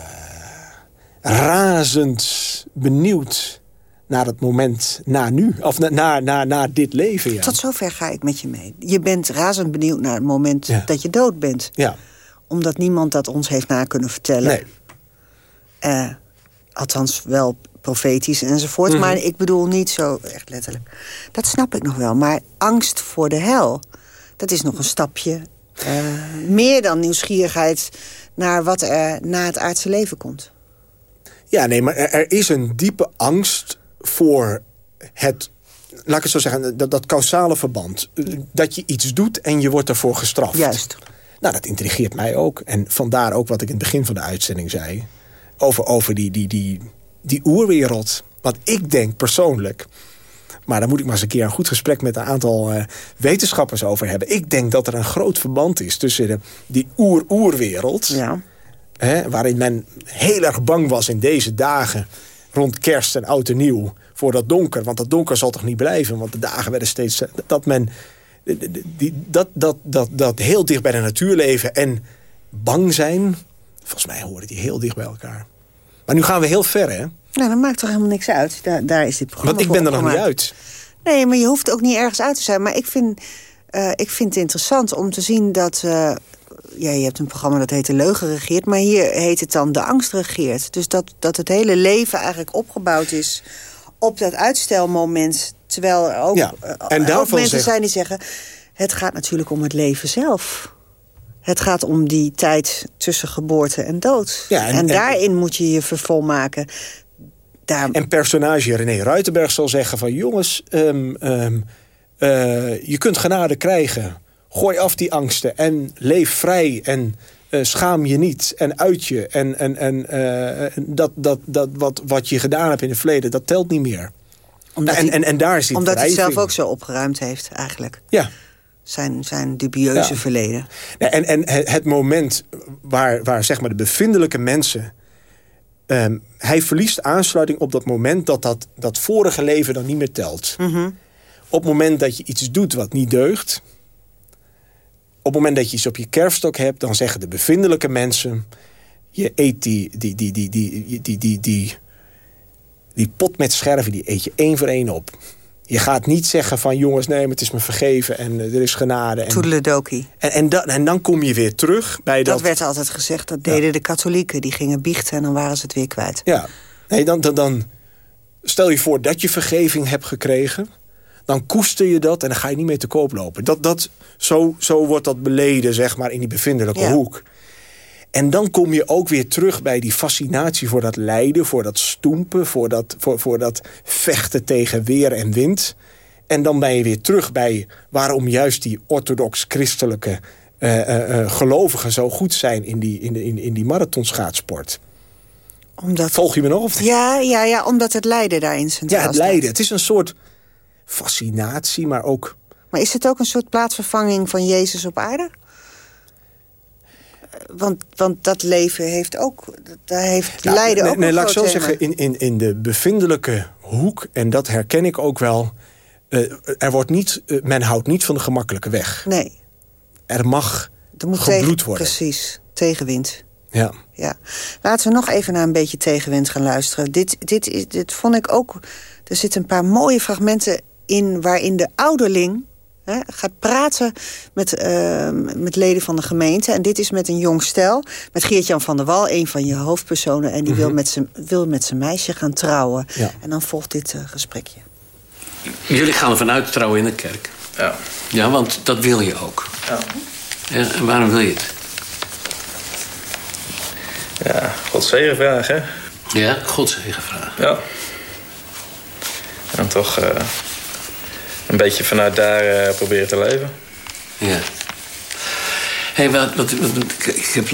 razend benieuwd naar het moment na nu. Of na, na, na, na dit leven, ja. Tot zover ga ik met je mee. Je bent razend benieuwd naar het moment ja. dat je dood bent. Ja. Omdat niemand dat ons heeft na kunnen vertellen. Nee. Uh, althans wel profetisch enzovoort. Mm -hmm. Maar ik bedoel niet zo echt letterlijk. Dat snap ik nog wel. Maar angst voor de hel, dat is nog een stapje uh, meer dan nieuwsgierigheid... naar wat er na het aardse leven komt. Ja, nee, maar er, er is een diepe angst voor het laat ik het zo zeggen, dat, dat causale verband. Dat je iets doet en je wordt ervoor gestraft. Juist. Nou, dat intrigeert mij ook. En vandaar ook wat ik in het begin van de uitzending zei over, over die, die, die, die oerwereld. Want ik denk persoonlijk... maar daar moet ik maar eens een keer een goed gesprek... met een aantal uh, wetenschappers over hebben. Ik denk dat er een groot verband is tussen de, die oer-oerwereld... Ja. Hè, waarin men heel erg bang was in deze dagen... rond kerst en oud en nieuw voor dat donker. Want dat donker zal toch niet blijven? Want de dagen werden steeds... dat men... Die, dat, dat, dat, dat heel dicht bij de natuur leven en bang zijn Volgens mij horen die heel dicht bij elkaar. Maar nu gaan we heel ver, hè? Nou, dat maakt toch helemaal niks uit. Daar, daar is dit programma Want ik ben er nog niet uit. Nee, maar je hoeft ook niet ergens uit te zijn. Maar ik vind, uh, ik vind het interessant om te zien dat... Uh, ja, je hebt een programma dat heet De Leugen regeert... maar hier heet het dan De Angst regeert. Dus dat, dat het hele leven eigenlijk opgebouwd is op dat uitstelmoment... terwijl er ook, Ja, eh, en ook mensen zegt- zijn die zeggen... het gaat natuurlijk om het leven zelf. Het gaat om die tijd tussen geboorte en dood. Ja, en- en, en- daarin moet je je vervolmaken. Daar, En personage René Ruitenberg zal zeggen van... jongens, ehm, ehm, eh, je kunt genade krijgen. Gooi af die angsten en leef vrij en eh, schaam je niet. En uit je. En, en, en eh, dat, dat, dat wat, wat je gedaan hebt in het verleden, dat telt niet meer. omdat en, hij, en, en daar zit omdat hij zelf ook zo opgeruimd heeft, eigenlijk. Ja. Zijn, zijn dubieuze Ja. verleden. Ja, En, en het moment waar, waar zeg maar de bevindelijke mensen... ehm, hij verliest aansluiting op dat moment dat, dat dat vorige leven dan niet meer telt. Op het moment dat je iets doet wat niet deugt... op het moment dat je iets op je kerfstok hebt... dan zeggen de bevindelijke mensen... je eet die, die, die, die, die, die, die, die, die, pot met scherven, die eet je één voor één op. Je gaat niet zeggen van jongens, nee, maar het is me vergeven... en eh, er is genade. En, Toedeledokie. en, en, dan, en dan kom je weer terug bij dat... Dat werd altijd gezegd, dat deden de katholieken. Die gingen biechten en dan waren ze het weer kwijt. Ja, nee, dan, dan, dan stel je voor dat je vergeving hebt gekregen. Dan koester je dat en dan ga je niet meer te koop lopen. Dat, dat, zo, zo wordt dat beleden, zeg maar, in die bevindelijke Ja. hoek. En dan kom je ook weer terug bij die fascinatie voor dat lijden... voor dat stoempen, voor dat, voor, voor dat vechten tegen weer en wind. En dan ben je weer terug bij waarom juist die orthodox-christelijke... eh, eh, eh, gelovigen zo goed zijn in die, in, de, in, in die marathonschaatsport. Omdat, Volg je me nog? Of ja, ja, ja, omdat het lijden daarin centraal Ja, het staat. lijden. Het is een soort fascinatie, maar ook... Maar is het ook een soort plaatsvervanging van Jezus op aarde? Want, want dat leven heeft ook... Daar heeft Nou, lijden nee, ook nee, laat ik zo thema. zeggen, in, in, in de bevindelijke hoek... en dat herken ik ook wel... eh, er wordt niet, eh, men houdt niet van de gemakkelijke weg. Nee, Er mag er moet gebloed tegen, worden. Precies, tegenwind. Ja. Ja. Laten we nog even naar een beetje tegenwind gaan luisteren. Dit, dit, is, dit vond ik ook... Er zitten een paar mooie fragmenten in... waarin de ouderling hè, gaat praten met, eh, met leden van de gemeente. En dit is met een jong stel. Met Geert-Jan van der Wal, een van je hoofdpersonen. En die wil met zijn wil met zijn meisje gaan trouwen. Ja. En dan volgt dit eh, gesprekje. Jullie gaan ervan uit trouwen in de kerk. Ja. Ja, want dat wil je ook. Ja. En waarom wil je het? Ja, God zegen vragen, hè? Ja, godzegen vragen. Ja. En toch eh, een beetje vanuit daar eh, proberen te leven. Ja. Hé, hey, wat, wat, wat, ik, ik heb...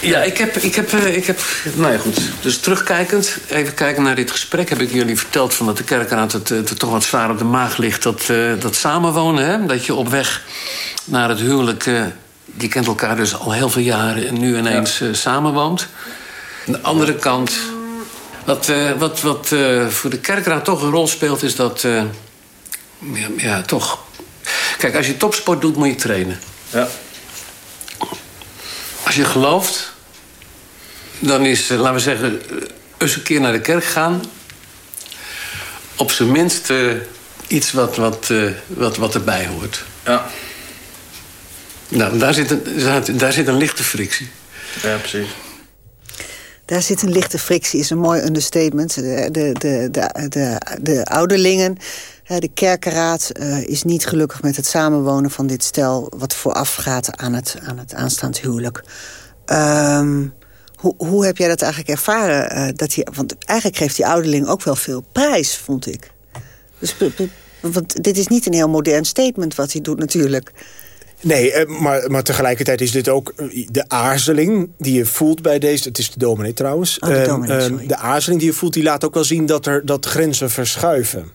Ja, ik heb, ik, heb, eh, ik heb... Nou ja, goed. Dus terugkijkend, even kijken naar dit gesprek... heb ik jullie verteld van dat de kerkraad het, eh, het toch wat zwaar op de maag ligt... dat, dat samenwonen, hè? Dat je op weg naar het huwelijk... die kent elkaar dus al heel veel jaren... en nu ineens samenwoont. Aan de andere kant... Wat, eh, wat, wat eh, voor de kerkraad toch een rol speelt, is dat... eh, ja, ja, toch... Kijk, als je topsport doet, moet je trainen. Ja. Als je gelooft, dan is, laten we zeggen, eens een keer naar de kerk gaan. Op zijn minst iets wat, wat, wat, wat erbij hoort. Ja. Nou, daar zit, een, daar zit een lichte frictie. Ja, precies. Daar zit een lichte frictie, is een mooi understatement. De, de, de, de, de, de ouderlingen, de kerkenraad... eh, is niet gelukkig met het samenwonen van dit stel... wat voorafgaat aan het, aan het aanstaand huwelijk. Ehm, hoe, hoe heb jij dat eigenlijk ervaren? eh, dat die, want eigenlijk geeft die ouderling ook wel veel prijs, vond ik. Dus, want dit is niet een heel modern statement wat hij doet natuurlijk. Nee, eh, maar, maar tegelijkertijd is dit ook eh, de aarzeling die je voelt bij deze... Het is de dominee trouwens. Oh, de Ehm, dominee, ehm, sorry. de aarzeling die je voelt, die laat ook wel zien dat er dat grenzen verschuiven.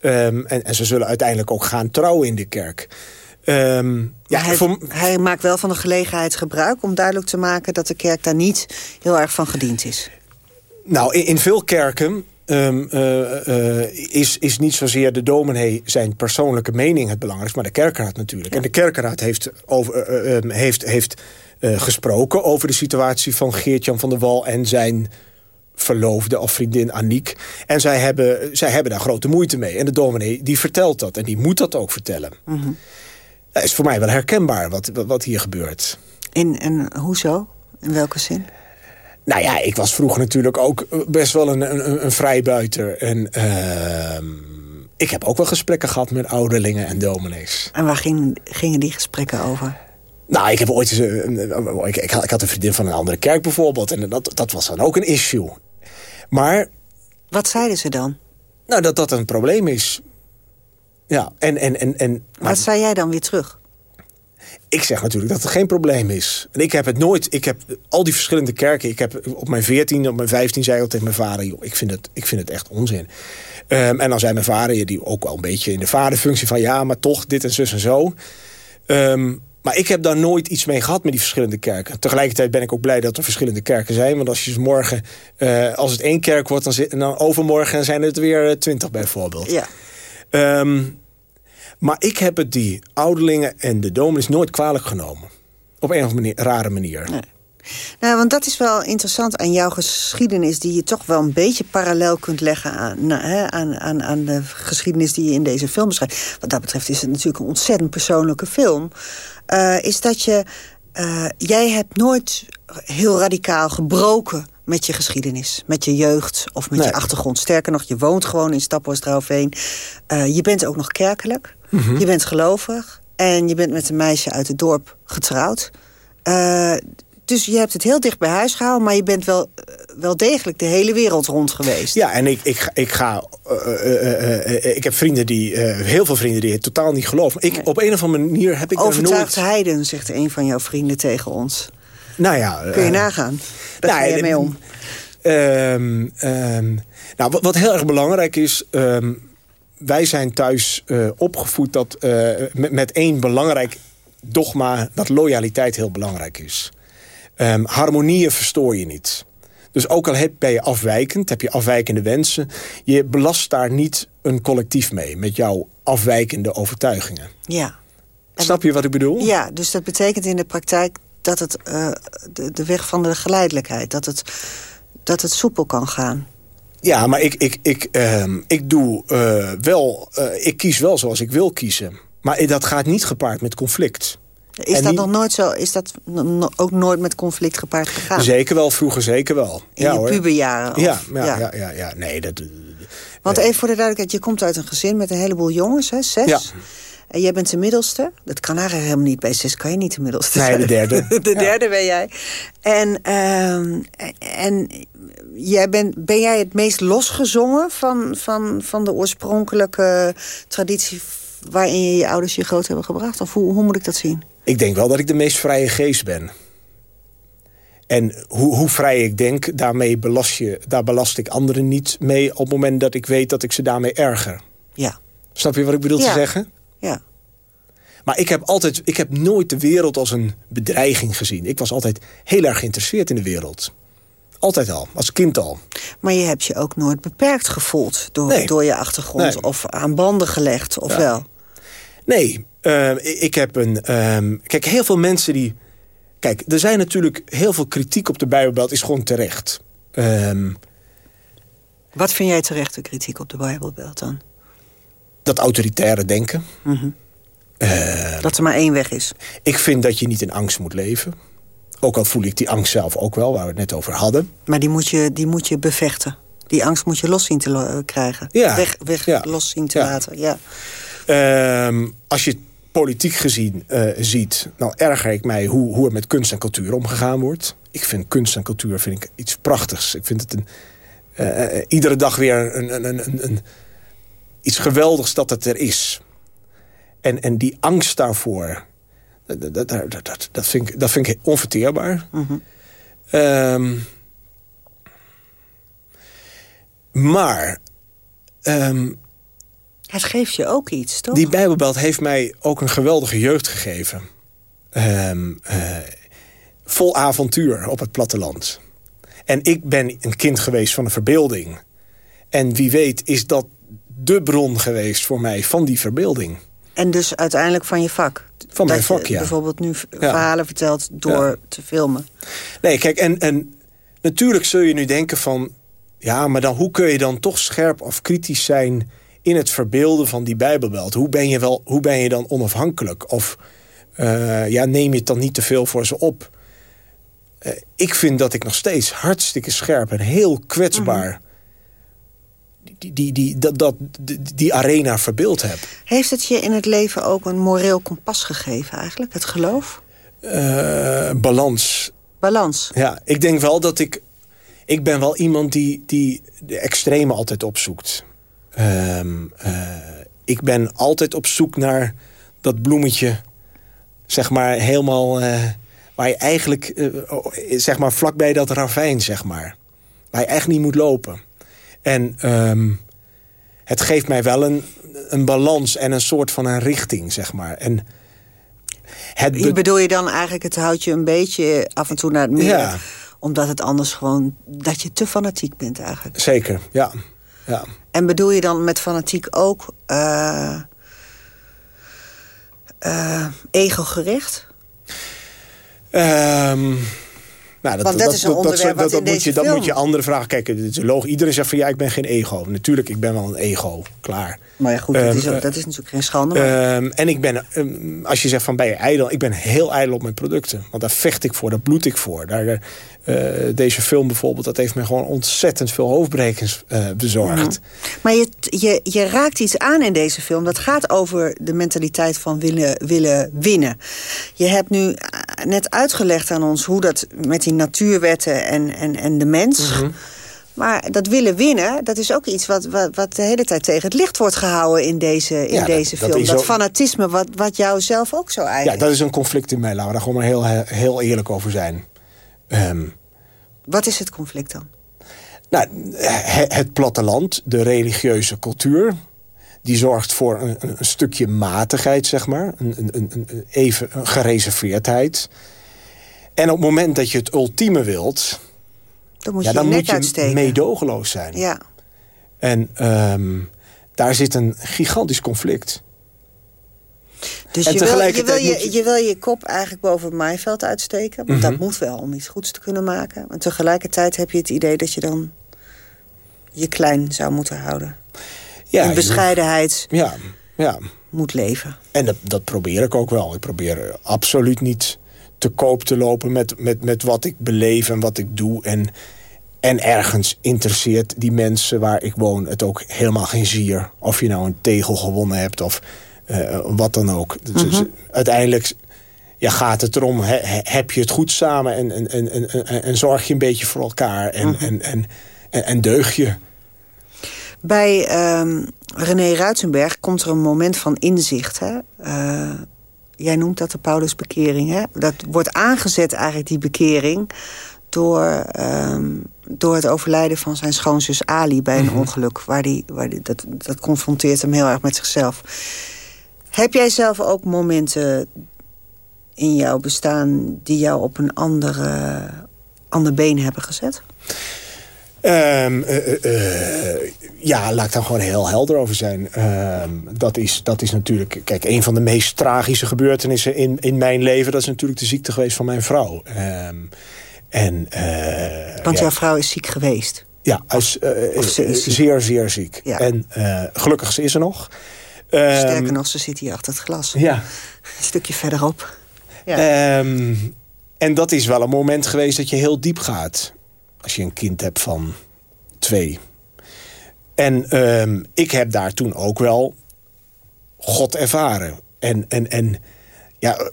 Ehm, en, en ze zullen uiteindelijk ook gaan trouwen in de kerk. Ja, Maar hij, voor- hij maakt wel van de gelegenheid gebruik om duidelijk te maken... dat de kerk daar niet heel erg van gediend is. Nou, in, in veel kerken ehm, eh, eh, is, is niet zozeer de dominee zijn persoonlijke mening het belangrijkste... maar de kerkenraad natuurlijk. En de kerkenraad heeft, over, eh, eh, ehm, heeft, heeft gesproken over de situatie van Geert-Jan van der Wal... en zijn verloofde of vriendin Aniek. En zij hebben, zij hebben daar grote moeite mee. En de dominee die vertelt dat en die moet dat ook vertellen. Dat is voor mij wel herkenbaar wat, wat, wat hier gebeurt. In, en hoezo? In welke zin? Nou ja, ik was vroeger natuurlijk ook best wel een, een, een vrijbuiter. En ehm, ik heb ook wel gesprekken gehad met ouderlingen en dominees. En waar ging, gingen die gesprekken over? Nou, ik heb ooit eens... Een, een- ik, ik, had- ik had een vriendin van een andere kerk bijvoorbeeld. En dat, dat was dan ook een issue. Maar Wat zeiden ze dan? nou, dat dat een probleem is. Ja, en... en, en, en maar Wat zei jij dan weer terug? Ik zeg natuurlijk dat het geen probleem is. En ik heb het nooit... Ik heb al die verschillende kerken... Ik heb op mijn 14, op mijn 15 zei ik al tegen mijn vader... Joh, ik, vind het, ik vind het echt onzin. Ehm, en dan zei mijn vader, die ook wel een beetje in de vaderfunctie van... ja, maar toch dit en zus en zo. Ehm, maar ik heb daar nooit iets mee gehad met die verschillende kerken. Tegelijkertijd ben ik ook blij dat er verschillende kerken zijn. Want als je dus morgen, eh, als het één kerk wordt... dan, zit, en dan overmorgen zijn het weer twintig bijvoorbeeld. Ja. Ehm, maar ik heb het die ouderlingen en de dominees nooit kwalijk genomen. Op een of andere manier, rare manier. Nou, want dat is wel interessant aan jouw geschiedenis... die je toch wel een beetje parallel kunt leggen aan, nou, hè, aan, aan, aan de geschiedenis die je in deze film beschrijft. Wat dat betreft is het natuurlijk een ontzettend persoonlijke film. Eh, is dat je... eh, jij hebt nooit heel radicaal gebroken met je geschiedenis. Met je jeugd of met Nee. je achtergrond. Sterker nog, je woont gewoon in Staphorst-Draufveen. Eh, je bent ook nog kerkelijk. Mhm. Je bent gelovig. En je bent met een meisje uit het dorp getrouwd. Eh, dus je hebt het heel dicht bij huis gehouden... maar je bent wel, eh, wel degelijk de hele wereld rond geweest. Ja, en ik, ik, ga- ik ga... eh, ik heb vrienden die... heel veel vrienden die het totaal niet geloven. Ik, Op een of andere manier heb ik daar Overtuigd nooit... heiden, zegt een van jouw vrienden tegen ons. Nou ja... Kun je nagaan. Daar nou, ga je mee om. Ehm, ehm, nou, wat, wat heel erg belangrijk is... ehm, wij zijn thuis eh, opgevoed dat, eh, met, met één belangrijk dogma... dat loyaliteit heel belangrijk is. Ehm, harmonieën verstoor je niet. Dus ook al heb, ben je afwijkend, heb je afwijkende wensen... je belast daar niet een collectief mee... met jouw afwijkende overtuigingen. Ja. Snap je wat ik bedoel? ja, dus dat betekent in de praktijk dat het eh, de, de weg van de geleidelijkheid... dat het, dat het soepel kan gaan. Ja, maar ik, ik, ik, ehm, ik doe eh, wel... eh, ik kies wel zoals ik wil kiezen. Maar dat gaat niet gepaard met conflict. Is En dat niet- nog nooit zo? Is dat ook nooit met conflict gepaard gegaan? Zeker wel, vroeger zeker wel. In ja, je hoor. puberjaren? of- Ja, ja, ja. Ja, ja, Nee, dat... Want even voor de duidelijkheid, je komt uit een gezin met een heleboel jongens, hè? Zes. Ja. En jij bent de middelste. Dat kan eigenlijk helemaal niet. Bij zes kan je niet de middelste Nee, zijn. (laughs) de derde. de derde ben jij. En, ehm, en jij bent, ben jij het meest losgezongen van, van, van de oorspronkelijke traditie... waarin je je ouders je groot hebben gebracht? Of hoe, hoe moet ik dat zien? Ik denk wel dat ik de meest vrije geest ben. En hoe, hoe vrij ik denk, daarmee belast, je, daar belast ik anderen niet mee... op het moment dat ik weet dat ik ze daarmee erger. Ja. Snap je wat ik bedoel Ja. te zeggen? Ja. Maar ik heb, altijd, ik heb nooit de wereld als een bedreiging gezien. Ik was altijd heel erg geïnteresseerd in de wereld. Altijd al, als kind al. Maar je hebt je ook nooit beperkt gevoeld door, Nee. door je achtergrond... Nee. of aan banden gelegd, of Ja. wel? Nee, eh, ik heb een... ehm, kijk, heel veel mensen die... Kijk, er zijn natuurlijk heel veel kritiek op de Bijbelbelt. Is gewoon terecht. Ehm, Wat vind jij terechte kritiek op de Bijbelbelt dan? Dat autoritaire denken. Dat er maar één weg is. Ik vind dat je niet in angst moet leven. Ook al voel ik die angst zelf ook wel, waar we het net over hadden. Maar die moet je, die moet je bevechten. Die angst moet je los zien te eh, krijgen. Ja. Weg, weg Ja. los zien te Ja. laten. Ja. Ehm, als je het politiek gezien eh, ziet, nou erger ik mij hoe, hoe er met kunst en cultuur omgegaan wordt. Ik vind kunst en cultuur vind ik iets prachtigs. Ik vind het een, eh, eh, iedere dag weer een, een, een, een- iets geweldigs dat het er is. En, en die angst daarvoor, dat, dat, dat, dat, vind, ik, dat vind ik onverteerbaar. Ehm, maar ehm, Het geeft je ook iets, toch? die Bijbelbelt heeft mij ook een geweldige jeugd gegeven. Ehm, eh, vol avontuur op het platteland. En ik ben een kind geweest van de verbeelding. En wie weet is dat de bron geweest voor mij van die verbeelding. En dus uiteindelijk van je vak. Van mijn Dat vak, je ja. bijvoorbeeld nu verhalen vertelt door Ja. te filmen. Nee, kijk, en, en natuurlijk zul je nu denken van... ja, maar dan, hoe kun je dan toch scherp of kritisch zijn in het verbeelden van die Bijbelbelt. Hoe ben je, wel, hoe ben je dan onafhankelijk? Of uh, ja, neem je het dan niet te veel voor ze op? Uh, ik vind dat ik nog steeds hartstikke scherp en heel kwetsbaar... Mm -hmm. Die, die, die, dat, dat, die, die arena verbeeld heb. Heeft het je in het leven ook een moreel kompas gegeven eigenlijk, het geloof? Uh, balans. Balans? Ja, ik denk wel dat ik... Ik ben wel iemand die, die de extreme altijd opzoekt. Um, uh, ik ben altijd op zoek naar dat bloemetje... zeg maar helemaal... Uh, waar je eigenlijk, uh, zeg maar vlakbij dat ravijn, zeg maar. Waar je eigenlijk niet moet lopen. En um, het geeft mij wel een, een balans en een soort van een richting, zeg maar. En het be bedoel je dan eigenlijk, het houdt je een beetje af en toe naar het midden... Ja. omdat het anders gewoon, dat je te fanatiek bent eigenlijk? Zeker, ja. ja. En bedoel je dan met fanatiek ook uh, uh, ego-gericht? Um, nou, dat, Want dat, dat is een onderwerp dat, dat, moet je, film... dat moet je andere vragen. Kijk, het is logisch. Iedereen zegt van ja, ik ben geen ego. Natuurlijk, ik ben wel een ego. Klaar. Maar ja, goed, dat, um, is, ook, dat is natuurlijk geen schande. Maar... Um, en ik ben, um, als je zegt van ben je ijdel... ik ben heel ijdel op mijn producten. Want daar vecht ik voor, daar bloed ik voor. Daar, uh, deze film bijvoorbeeld, dat heeft me gewoon ontzettend veel hoofdbrekens uh, bezorgd. Maar je, je, je raakt iets aan in deze film. Dat gaat over de mentaliteit van willen, willen winnen. Je hebt nu net uitgelegd aan ons hoe dat met die natuurwetten en, en, en de mens... Mm -hmm. Maar dat willen winnen, dat is ook iets wat, wat, wat, de hele tijd tegen het licht wordt gehouden in deze, in ja, deze dat, film. Dat, fanatisme, wat, wat jou zelf ook zo eigenlijk... Ja, dat is een conflict in mij, laten we daar gewoon maar heel, heel eerlijk over zijn. Um, wat is het conflict dan? Nou, het platteland, de religieuze cultuur... die zorgt voor een, een stukje matigheid, zeg maar. Een, een, een, even een gereserveerdheid. En op het moment dat je het ultieme wilt... Dan moet ja, je, dan je moet je uitsteken. meedogenloos zijn. Ja. En um, daar zit een gigantisch conflict. Dus je wil, je, wil je, je... wil je kop eigenlijk boven het maaiveld uitsteken. Want mm -hmm. dat moet wel om iets goeds te kunnen maken. Maar tegelijkertijd heb je het idee dat je dan je klein zou moeten houden. Ja, In bescheidenheid ja, ja. moet leven. En dat, dat probeer ik ook wel. Ik probeer absoluut niet te koop te lopen met, met, met wat ik beleef en wat ik doe. En, en ergens interesseert die mensen waar ik woon het ook helemaal geen zier. Of je nou een tegel gewonnen hebt of uh, wat dan ook. Mm -hmm. dus, uiteindelijk ja, gaat het erom, he, heb je het goed samen... en, en, en, en, en zorg je een beetje voor elkaar en, -hmm. en, en, en, en deug je. Bij uh, René Ruitsenberg komt er een moment van inzicht. Hè? Uh, jij noemt dat de Paulusbekering. Hè? Dat wordt aangezet eigenlijk, die bekering... door, um, door het overlijden van zijn schoonzus Ali bij een mm -hmm. ongeluk. Waar die, waar die, dat, dat confronteert hem heel erg met zichzelf. Heb jij zelf ook momenten in jouw bestaan... die jou op een andere, ander been hebben gezet? Um, uh, uh, ja, laat ik daar gewoon heel helder over zijn. Um, dat, is, dat is natuurlijk... Kijk, een van de meest tragische gebeurtenissen in, in mijn leven... dat is natuurlijk de ziekte geweest van mijn vrouw. Um, en, Want ja, jouw vrouw is ziek geweest? Ja, als, of ze is ziek. zeer, zeer ziek. Ja. En gelukkig ze is er nog. Sterker nog, ze zit hier achter het glas. Ja. Een stukje verderop. Ja. en dat is wel een moment geweest dat je heel diep gaat als je een kind hebt van twee. En um, ik heb daar toen ook wel God ervaren. En, en, en ja,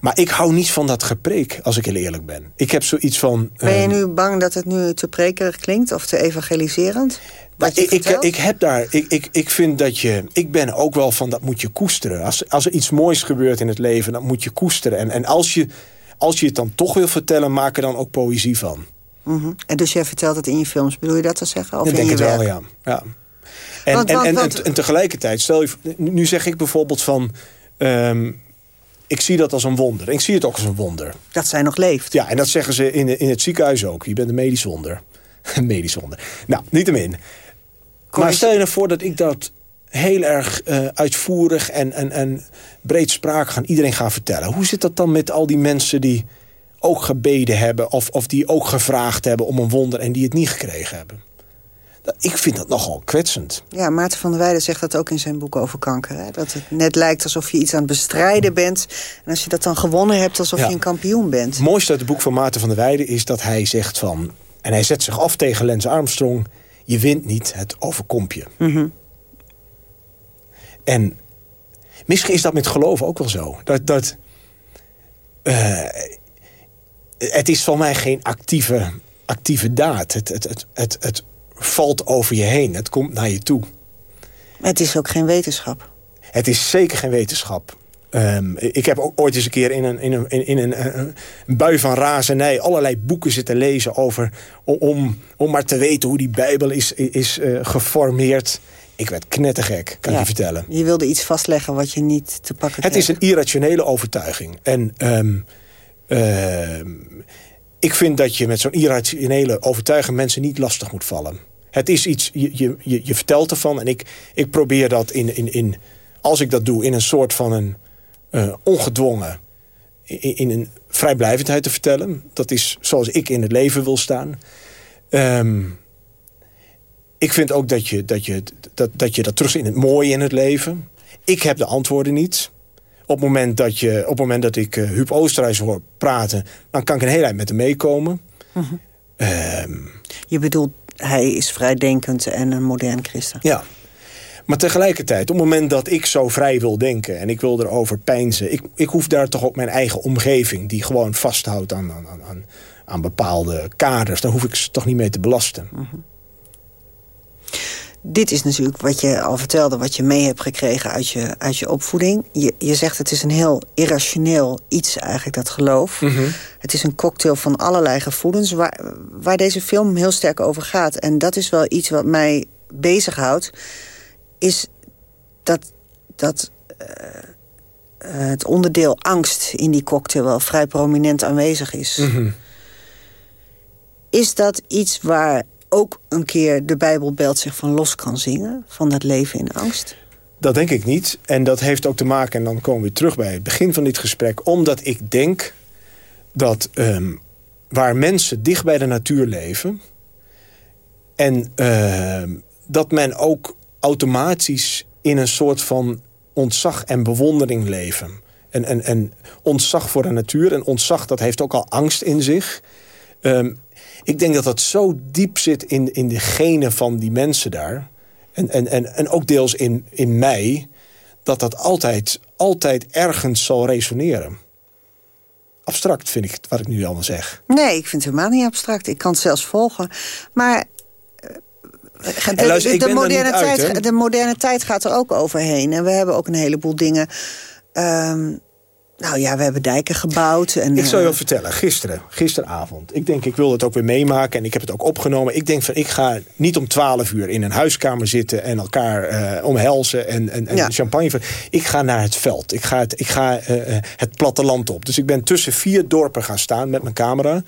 maar ik hou niet van dat gepreek, als ik heel eerlijk ben. Ik heb zoiets van... Ben je nu bang dat het nu te prekerig klinkt of te evangeliserend? Maar ik, ik, ik, heb daar, ik, ik, ik vind dat je, ik ben ook wel van dat moet je koesteren. Als, als er iets moois gebeurt in het leven, dan moet je koesteren. En, en als, je, als je het dan toch wil vertellen, maak er dan ook poëzie van. Mm -hmm. En dus jij vertelt het in je films, bedoel je dat te zeggen? Of ik denk je het werk? wel, ja. ja. En, want, want, en, want, en, tegelijkertijd, stel je, nu zeg ik bijvoorbeeld van... Um, ik zie dat als een wonder. Ik zie het ook als een wonder. Dat zij nog leeft. Ja, en dat zeggen ze in, in het ziekenhuis ook. Je bent een medisch wonder. (laughs) medisch wonder. Nou, niettemin. Maar stel je nou voor dat ik dat heel erg uh, uitvoerig en, en, en breedsprakig aan iedereen ga vertellen. Hoe zit dat dan met al die mensen die ook gebeden hebben... of, of die ook gevraagd hebben om een wonder en die het niet gekregen hebben? Ik vind dat nogal kwetsend. Ja, Maarten van der Weijden zegt dat ook in zijn boek over kanker. Hè? Dat het net lijkt alsof je iets aan het bestrijden bent. En als je dat dan gewonnen hebt, alsof Ja. je een kampioen bent. Het mooiste uit het boek van Maarten van der Weijden is dat hij zegt van... en hij zet zich af tegen Lance Armstrong... je wint niet, het overkomt je. Mhm. En misschien is dat met geloof ook wel zo. Dat, dat, eh, het is van mij geen actieve, actieve daad. Het, het, het, het, het valt over je heen. Het komt naar je toe. Het is ook geen wetenschap. Het is zeker geen wetenschap. Ehm, ik heb ook ooit eens een keer in een, in een, in een, eh, een bui van razernij... allerlei boeken zitten lezen over... om, om maar te weten hoe die Bijbel is, is eh, geformeerd. Ik werd knettergek, kan Ja. je vertellen. Je wilde iets vastleggen wat je niet te pakken Het kreeg. is een irrationele overtuiging. En ehm, ehm, ik vind dat je met zo'n irrationele overtuiging... mensen niet lastig moet vallen. Het is iets, je, je, je, je vertelt ervan... en ik, ik probeer dat, in, in, in, als ik dat doe... in een soort van een eh, ongedwongen... In, in een vrijblijvendheid te vertellen. Dat is zoals ik in het leven wil staan. Ehm, ik vind ook dat je dat, je, dat, dat je dat terug in het mooie in het leven. Ik heb de antwoorden niet. Op het moment dat, je, op het moment dat ik uh, Huub Oosterhuis hoor praten... dan kan ik een hele eind met hem meekomen. Ehm, Je bedoelt, hij is vrijdenkend en een modern christen. ja. Maar tegelijkertijd, op het moment dat ik zo vrij wil denken... en ik wil erover peinzen... ik, ik hoef daar toch ook mijn eigen omgeving... die gewoon vasthoudt aan, aan, aan- aan, bepaalde kaders... daar hoef ik ze toch niet mee te belasten. Dit is natuurlijk wat je al vertelde, wat je mee hebt gekregen uit je, uit je opvoeding. Je, je zegt het is een heel irrationeel iets eigenlijk, dat geloof. Het is een cocktail van allerlei gevoelens waar, waar deze film heel sterk over gaat. En dat is wel iets wat mij bezighoudt. Is dat, dat eh, eh, het onderdeel angst in die cocktail wel vrij prominent aanwezig is. Is dat iets waar ook een keer de Bijbel belt zich van los kan zingen? Van dat leven in angst? Dat denk ik niet. En dat heeft ook te maken, en dan komen we terug bij het begin van dit gesprek... omdat ik denk dat ehm, waar mensen dicht bij de natuur leven... en ehm, dat men ook automatisch in een soort van ontzag en bewondering leven. En, en, en ontzag voor de natuur en ontzag, dat heeft ook al angst in zich... Ehm, ik denk dat dat zo diep zit in, in de genen van die mensen daar. En, en, en, en ook deels in, in mij. Dat dat altijd, altijd ergens zal resoneren. Abstract vind ik wat ik nu allemaal zeg. Nee, ik vind het helemaal niet abstract. Ik kan het zelfs volgen. Maar de, luister, ik de, er moderne uit, tijd, de moderne tijd gaat er ook overheen. En we hebben ook een heleboel dingen... ehm, nou ja, we hebben dijken gebouwd. En, Ik zal je eh, wat vertellen. Gisteren, gisteravond. Ik denk, ik wil het ook weer meemaken. En ik heb het ook opgenomen. Ik denk van, ik ga niet om 12 uur in een huiskamer zitten... en elkaar eh, omhelzen en, en, en Ja. champagne. Ik ga naar het veld. Ik ga, het, ik ga eh, het platteland op. Dus ik ben tussen vier dorpen gaan staan met mijn camera.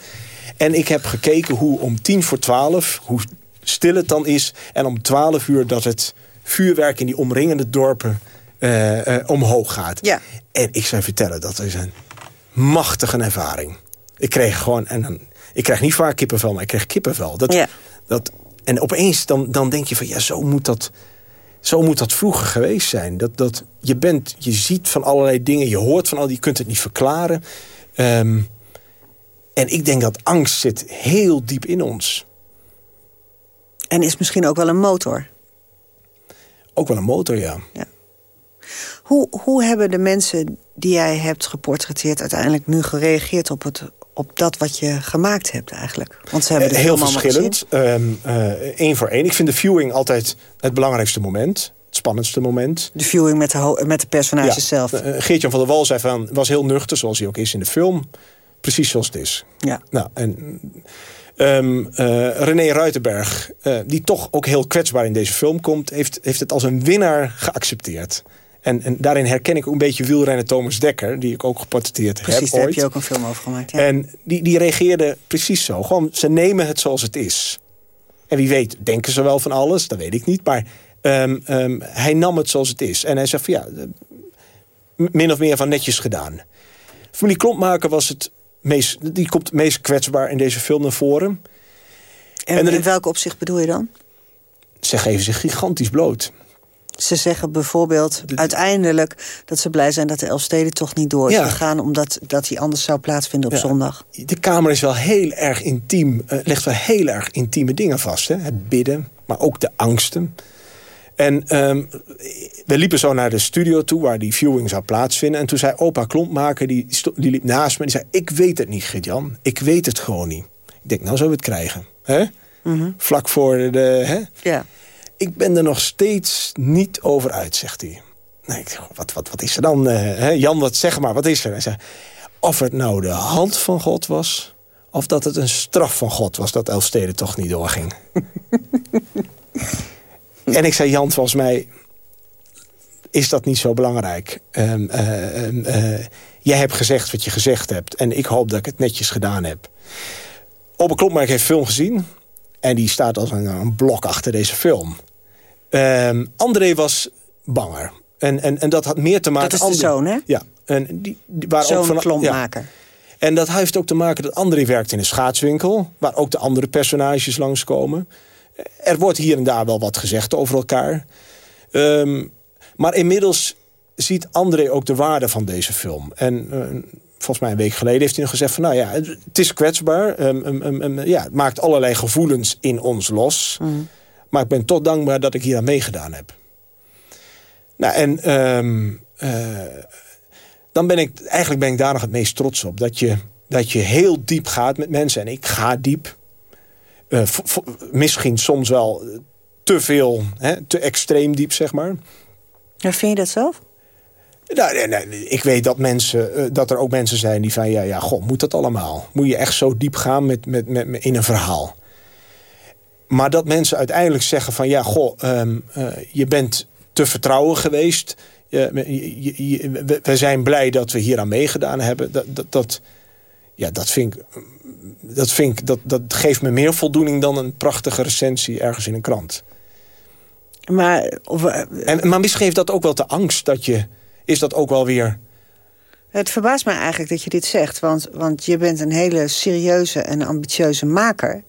En ik heb gekeken hoe om tien voor twaalf... hoe stil het dan is. En om 12 uur dat het vuurwerk in die omringende dorpen... eh, eh, omhoog gaat. Ja. En ik zou vertellen, dat is een machtige ervaring. Ik kreeg gewoon, en dan, ik krijg niet vaak kippenvel, maar ik kreeg kippenvel. Dat, Ja. dat, en opeens dan, dan denk je van, ja, zo moet dat, zo moet dat vroeger geweest zijn. Dat, dat, je, bent, je ziet van allerlei dingen, je hoort van al die, je kunt het niet verklaren. Ehm, en ik denk dat angst zit heel diep in ons. En is misschien ook wel een motor. Ook wel een motor, ja. Hoe, hoe hebben de mensen die jij hebt geportretteerd... uiteindelijk nu gereageerd op, het, op dat wat je gemaakt hebt eigenlijk? Want ze hebben de Eh, Heel film allemaal verschillend. Eén voor één. Ik vind de viewing altijd het belangrijkste moment. Het spannendste moment. De viewing met de, met de personages zelf. Uh, Geert-Jan van der Wal zei van, was heel nuchter, zoals hij ook is in de film. Precies zoals het is. Ja. Nou, en um, uh, René Ruitenberg, uh, die toch ook heel kwetsbaar in deze film komt... heeft, heeft het als een winnaar geaccepteerd. En, en daarin herken ik ook een beetje wielrenner Thomas Dekker... die ik ook geportretteerd Precies, heb daar ooit. heb je ook een film over gemaakt. Ja. En die, die reageerde precies zo. Gewoon, ze nemen het zoals het is. En wie weet, denken ze wel van alles, dat weet ik niet. Maar um, um, hij nam het zoals het is. En hij zei van ja, min of meer van netjes gedaan. Familie Klompmaker was het meest, die komt meest kwetsbaar in deze film naar voren. En, en in welk opzicht bedoel je dan? ze geven zich gigantisch bloot. Ze zeggen bijvoorbeeld uiteindelijk dat ze blij zijn dat de Elfsteden toch niet door is Ja. gegaan, omdat dat die anders zou plaatsvinden op Ja. zondag. De Kamer is wel heel erg intiem, eh, legt wel heel erg intieme dingen vast. Hè? Het bidden, maar ook de angsten. En ehm, we liepen zo naar de studio toe, waar die viewing zou plaatsvinden. En toen zei opa Klompmaker, die, die liep naast me... die zei, ik weet het niet, Gert-Jan. Ik weet het gewoon niet. Ik denk, nou zullen we het krijgen. Hè? Vlak voor de... Hè? Ja. Ik ben er nog steeds niet over uit, zegt hij. Nee, ik zeg, wat, wat, wat is er dan? eh, hè? Jan, wat zeg maar, wat is er? Hij zei, of het nou de hand van God was... of dat het een straf van God was dat Elfstede toch niet doorging. (laughs) en ik zei, Jan, volgens mij is dat niet zo belangrijk. Eh, jij hebt gezegd wat je gezegd hebt... en ik hoop dat ik het netjes gedaan heb. Obe Klopmerk heeft film gezien... en die staat als een, een blok achter deze film. Ehm, André was banger. En, en, en dat had meer te maken... Dat is de André- zoon, hè? Ja. En die, die waren ook van. Ja. En dat heeft ook te maken dat André werkt in een schaatswinkel... waar ook de andere personages langskomen. Er wordt hier en daar wel wat gezegd over elkaar. Ehm, maar inmiddels ziet André ook de waarde van deze film. En eh, volgens mij een week geleden heeft hij nog gezegd... van nou ja, het, is kwetsbaar. Ehm, ehm, ja, het maakt allerlei gevoelens in ons los. Maar ik ben toch dankbaar dat ik hier aan meegedaan heb. Nou, en eh, dan ben ik, eigenlijk ben ik daar nog het meest trots op. Dat je, dat je heel diep gaat met mensen. En ik ga diep. Eh, misschien soms wel te veel, hè, te extreem diep, zeg maar. Ja, vind je dat zelf? Nou, nee, nee, ik weet dat, mensen, eh, dat er ook mensen zijn die van... ja, ja, god, moet dat allemaal? Moet je echt zo diep gaan met, met, met, met- in een verhaal? Maar dat mensen uiteindelijk zeggen van... ja, goh, ehm, eh, je bent te vertrouwen geweest. Je- je- je- je- we- we zijn blij dat we hier aan meegedaan hebben. Dat, dat, dat, ja, dat, vind ik, dat, vind ik, dat, dat geeft me meer voldoening... dan een prachtige recensie ergens in een krant. Maar of, eh, En, maar misschien heeft dat ook wel de angst dat je... is dat ook wel weer... het verbaast mij eigenlijk dat je dit zegt. Want, want je bent een hele serieuze en ambitieuze maker.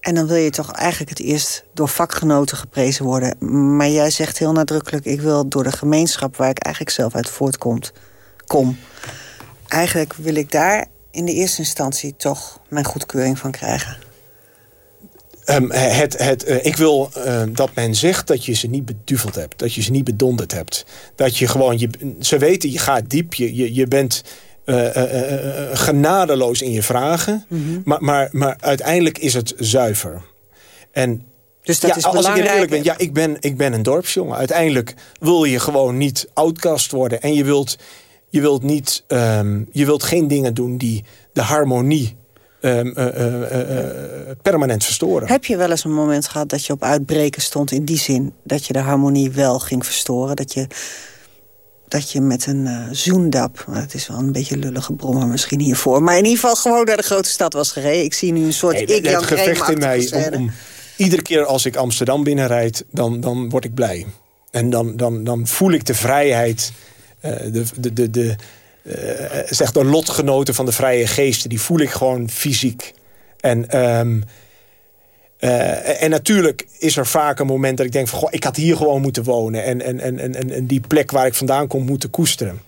En dan wil je toch eigenlijk het eerst door vakgenoten geprezen worden. Maar jij zegt heel nadrukkelijk... ik wil door de gemeenschap waar ik eigenlijk zelf uit voortkomt, kom. Eigenlijk wil ik daar in de eerste instantie toch mijn goedkeuring van krijgen. Ehm, het, het, eh, ik wil eh, dat men zegt dat je ze niet beduveld hebt. Dat je ze niet bedonderd hebt. Dat je gewoon, je, ze weten, je gaat diep. Je, je, je bent eh, genadeloos in je vragen. maar, maar, maar uiteindelijk is het zuiver. En Dus dat ja, is als ik belangrijk. eerlijk ben, ja, ik ben, ik ben een dorpsjongen. Uiteindelijk wil je gewoon niet outcast worden. En je wilt, je wilt, niet, ehm, je wilt geen dingen doen die de harmonie ehm, eh, eh, eh, permanent verstoren. Heb je wel eens een moment gehad dat je op uitbreken stond... in die zin dat je de harmonie wel ging verstoren? Dat je, dat je met een zoendap... maar het is wel een beetje lullige brommer misschien hiervoor... maar in ieder geval gewoon naar de grote stad was gereden. Ik zie nu een soort Nee, ik het gevecht in mij, om, iedere keer als ik Amsterdam binnenrijd, dan, dan word ik blij. En dan, dan, dan voel ik de vrijheid, de, de, de, de, eh, zeg de lotgenoten van de vrije geesten, die voel ik gewoon fysiek. En, ehm, eh, en natuurlijk is er vaak een moment dat ik denk van, goh, ik had hier gewoon moeten wonen. En, en, en, en, en- die plek waar ik vandaan kom moeten koesteren.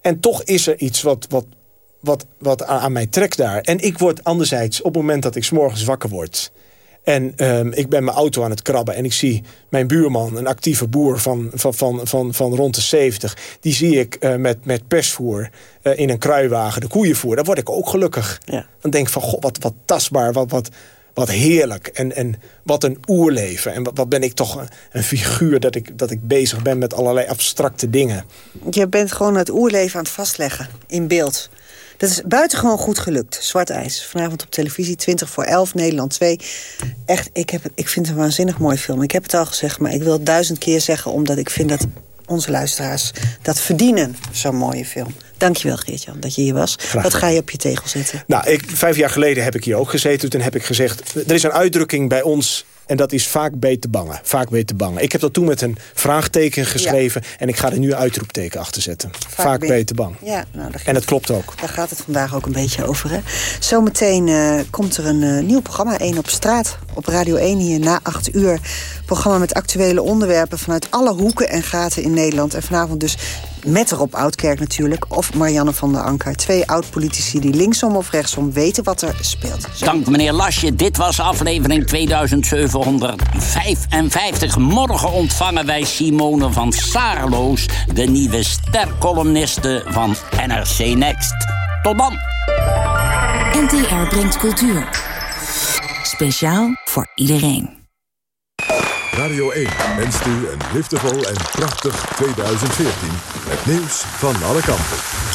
En toch is er iets wat, wat, wat, wat aan, mij trekt daar. En ik word anderzijds, op het moment dat ik 's morgens wakker word... en ehm, ik ben mijn auto aan het krabben... en ik zie mijn buurman, een actieve boer van, van, van, van, van rond de 70... die zie ik eh, met, met persvoer eh, in een kruiwagen de koeien voeren. Dan word ik ook gelukkig. Ja. Dan denk ik van, god, wat, wat tastbaar, wat, wat, wat heerlijk. En, en wat een oerleven. En wat, wat ben ik toch een, een figuur dat ik, dat ik bezig ben met allerlei abstracte dingen. Je bent gewoon het oerleven aan het vastleggen in beeld. Dat is buitengewoon goed gelukt. Zwart IJs. Vanavond op televisie, 20 voor 11, Nederland 2. Echt, ik, heb, ik vind het een waanzinnig mooi film. Ik heb het al gezegd, maar ik wil het duizend keer zeggen... omdat ik vind dat onze luisteraars dat verdienen, zo'n mooie film. Dankjewel, Geert-Jan, dat je hier was. Graag Wat ga je op je tegel zetten? Nou, ik, vijf jaar geleden heb ik hier ook gezeten. Toen heb ik gezegd, er is een uitdrukking bij ons En dat is vaak beter bangen. Vaak beter bangen. Ik heb dat toen met een vraagteken geschreven. En ik ga er nu een uitroepteken achter zetten. Vaak, beter bang. Ja, nou, en dat klopt ook. Daar gaat het vandaag ook een beetje over. Hè? Zometeen uh, komt er een uh, nieuw programma, 1 op straat. Op Radio 1 hier na 8 uur. Programma met actuele onderwerpen vanuit alle hoeken en gaten in Nederland. En vanavond dus met erop Oudkerk natuurlijk. Of Marianne van der Anker. Twee oud-politici die linksom of rechtsom weten wat er speelt. Dank meneer Lasje. Dit was aflevering 2755. Morgen ontvangen wij Simone van Saarloos... de nieuwe stercolumniste van NRC Next. Tot dan. NTR brengt cultuur. Speciaal voor iedereen. Radio 1 wenst u een liefdevol en prachtig 2014 met nieuws van alle kanten.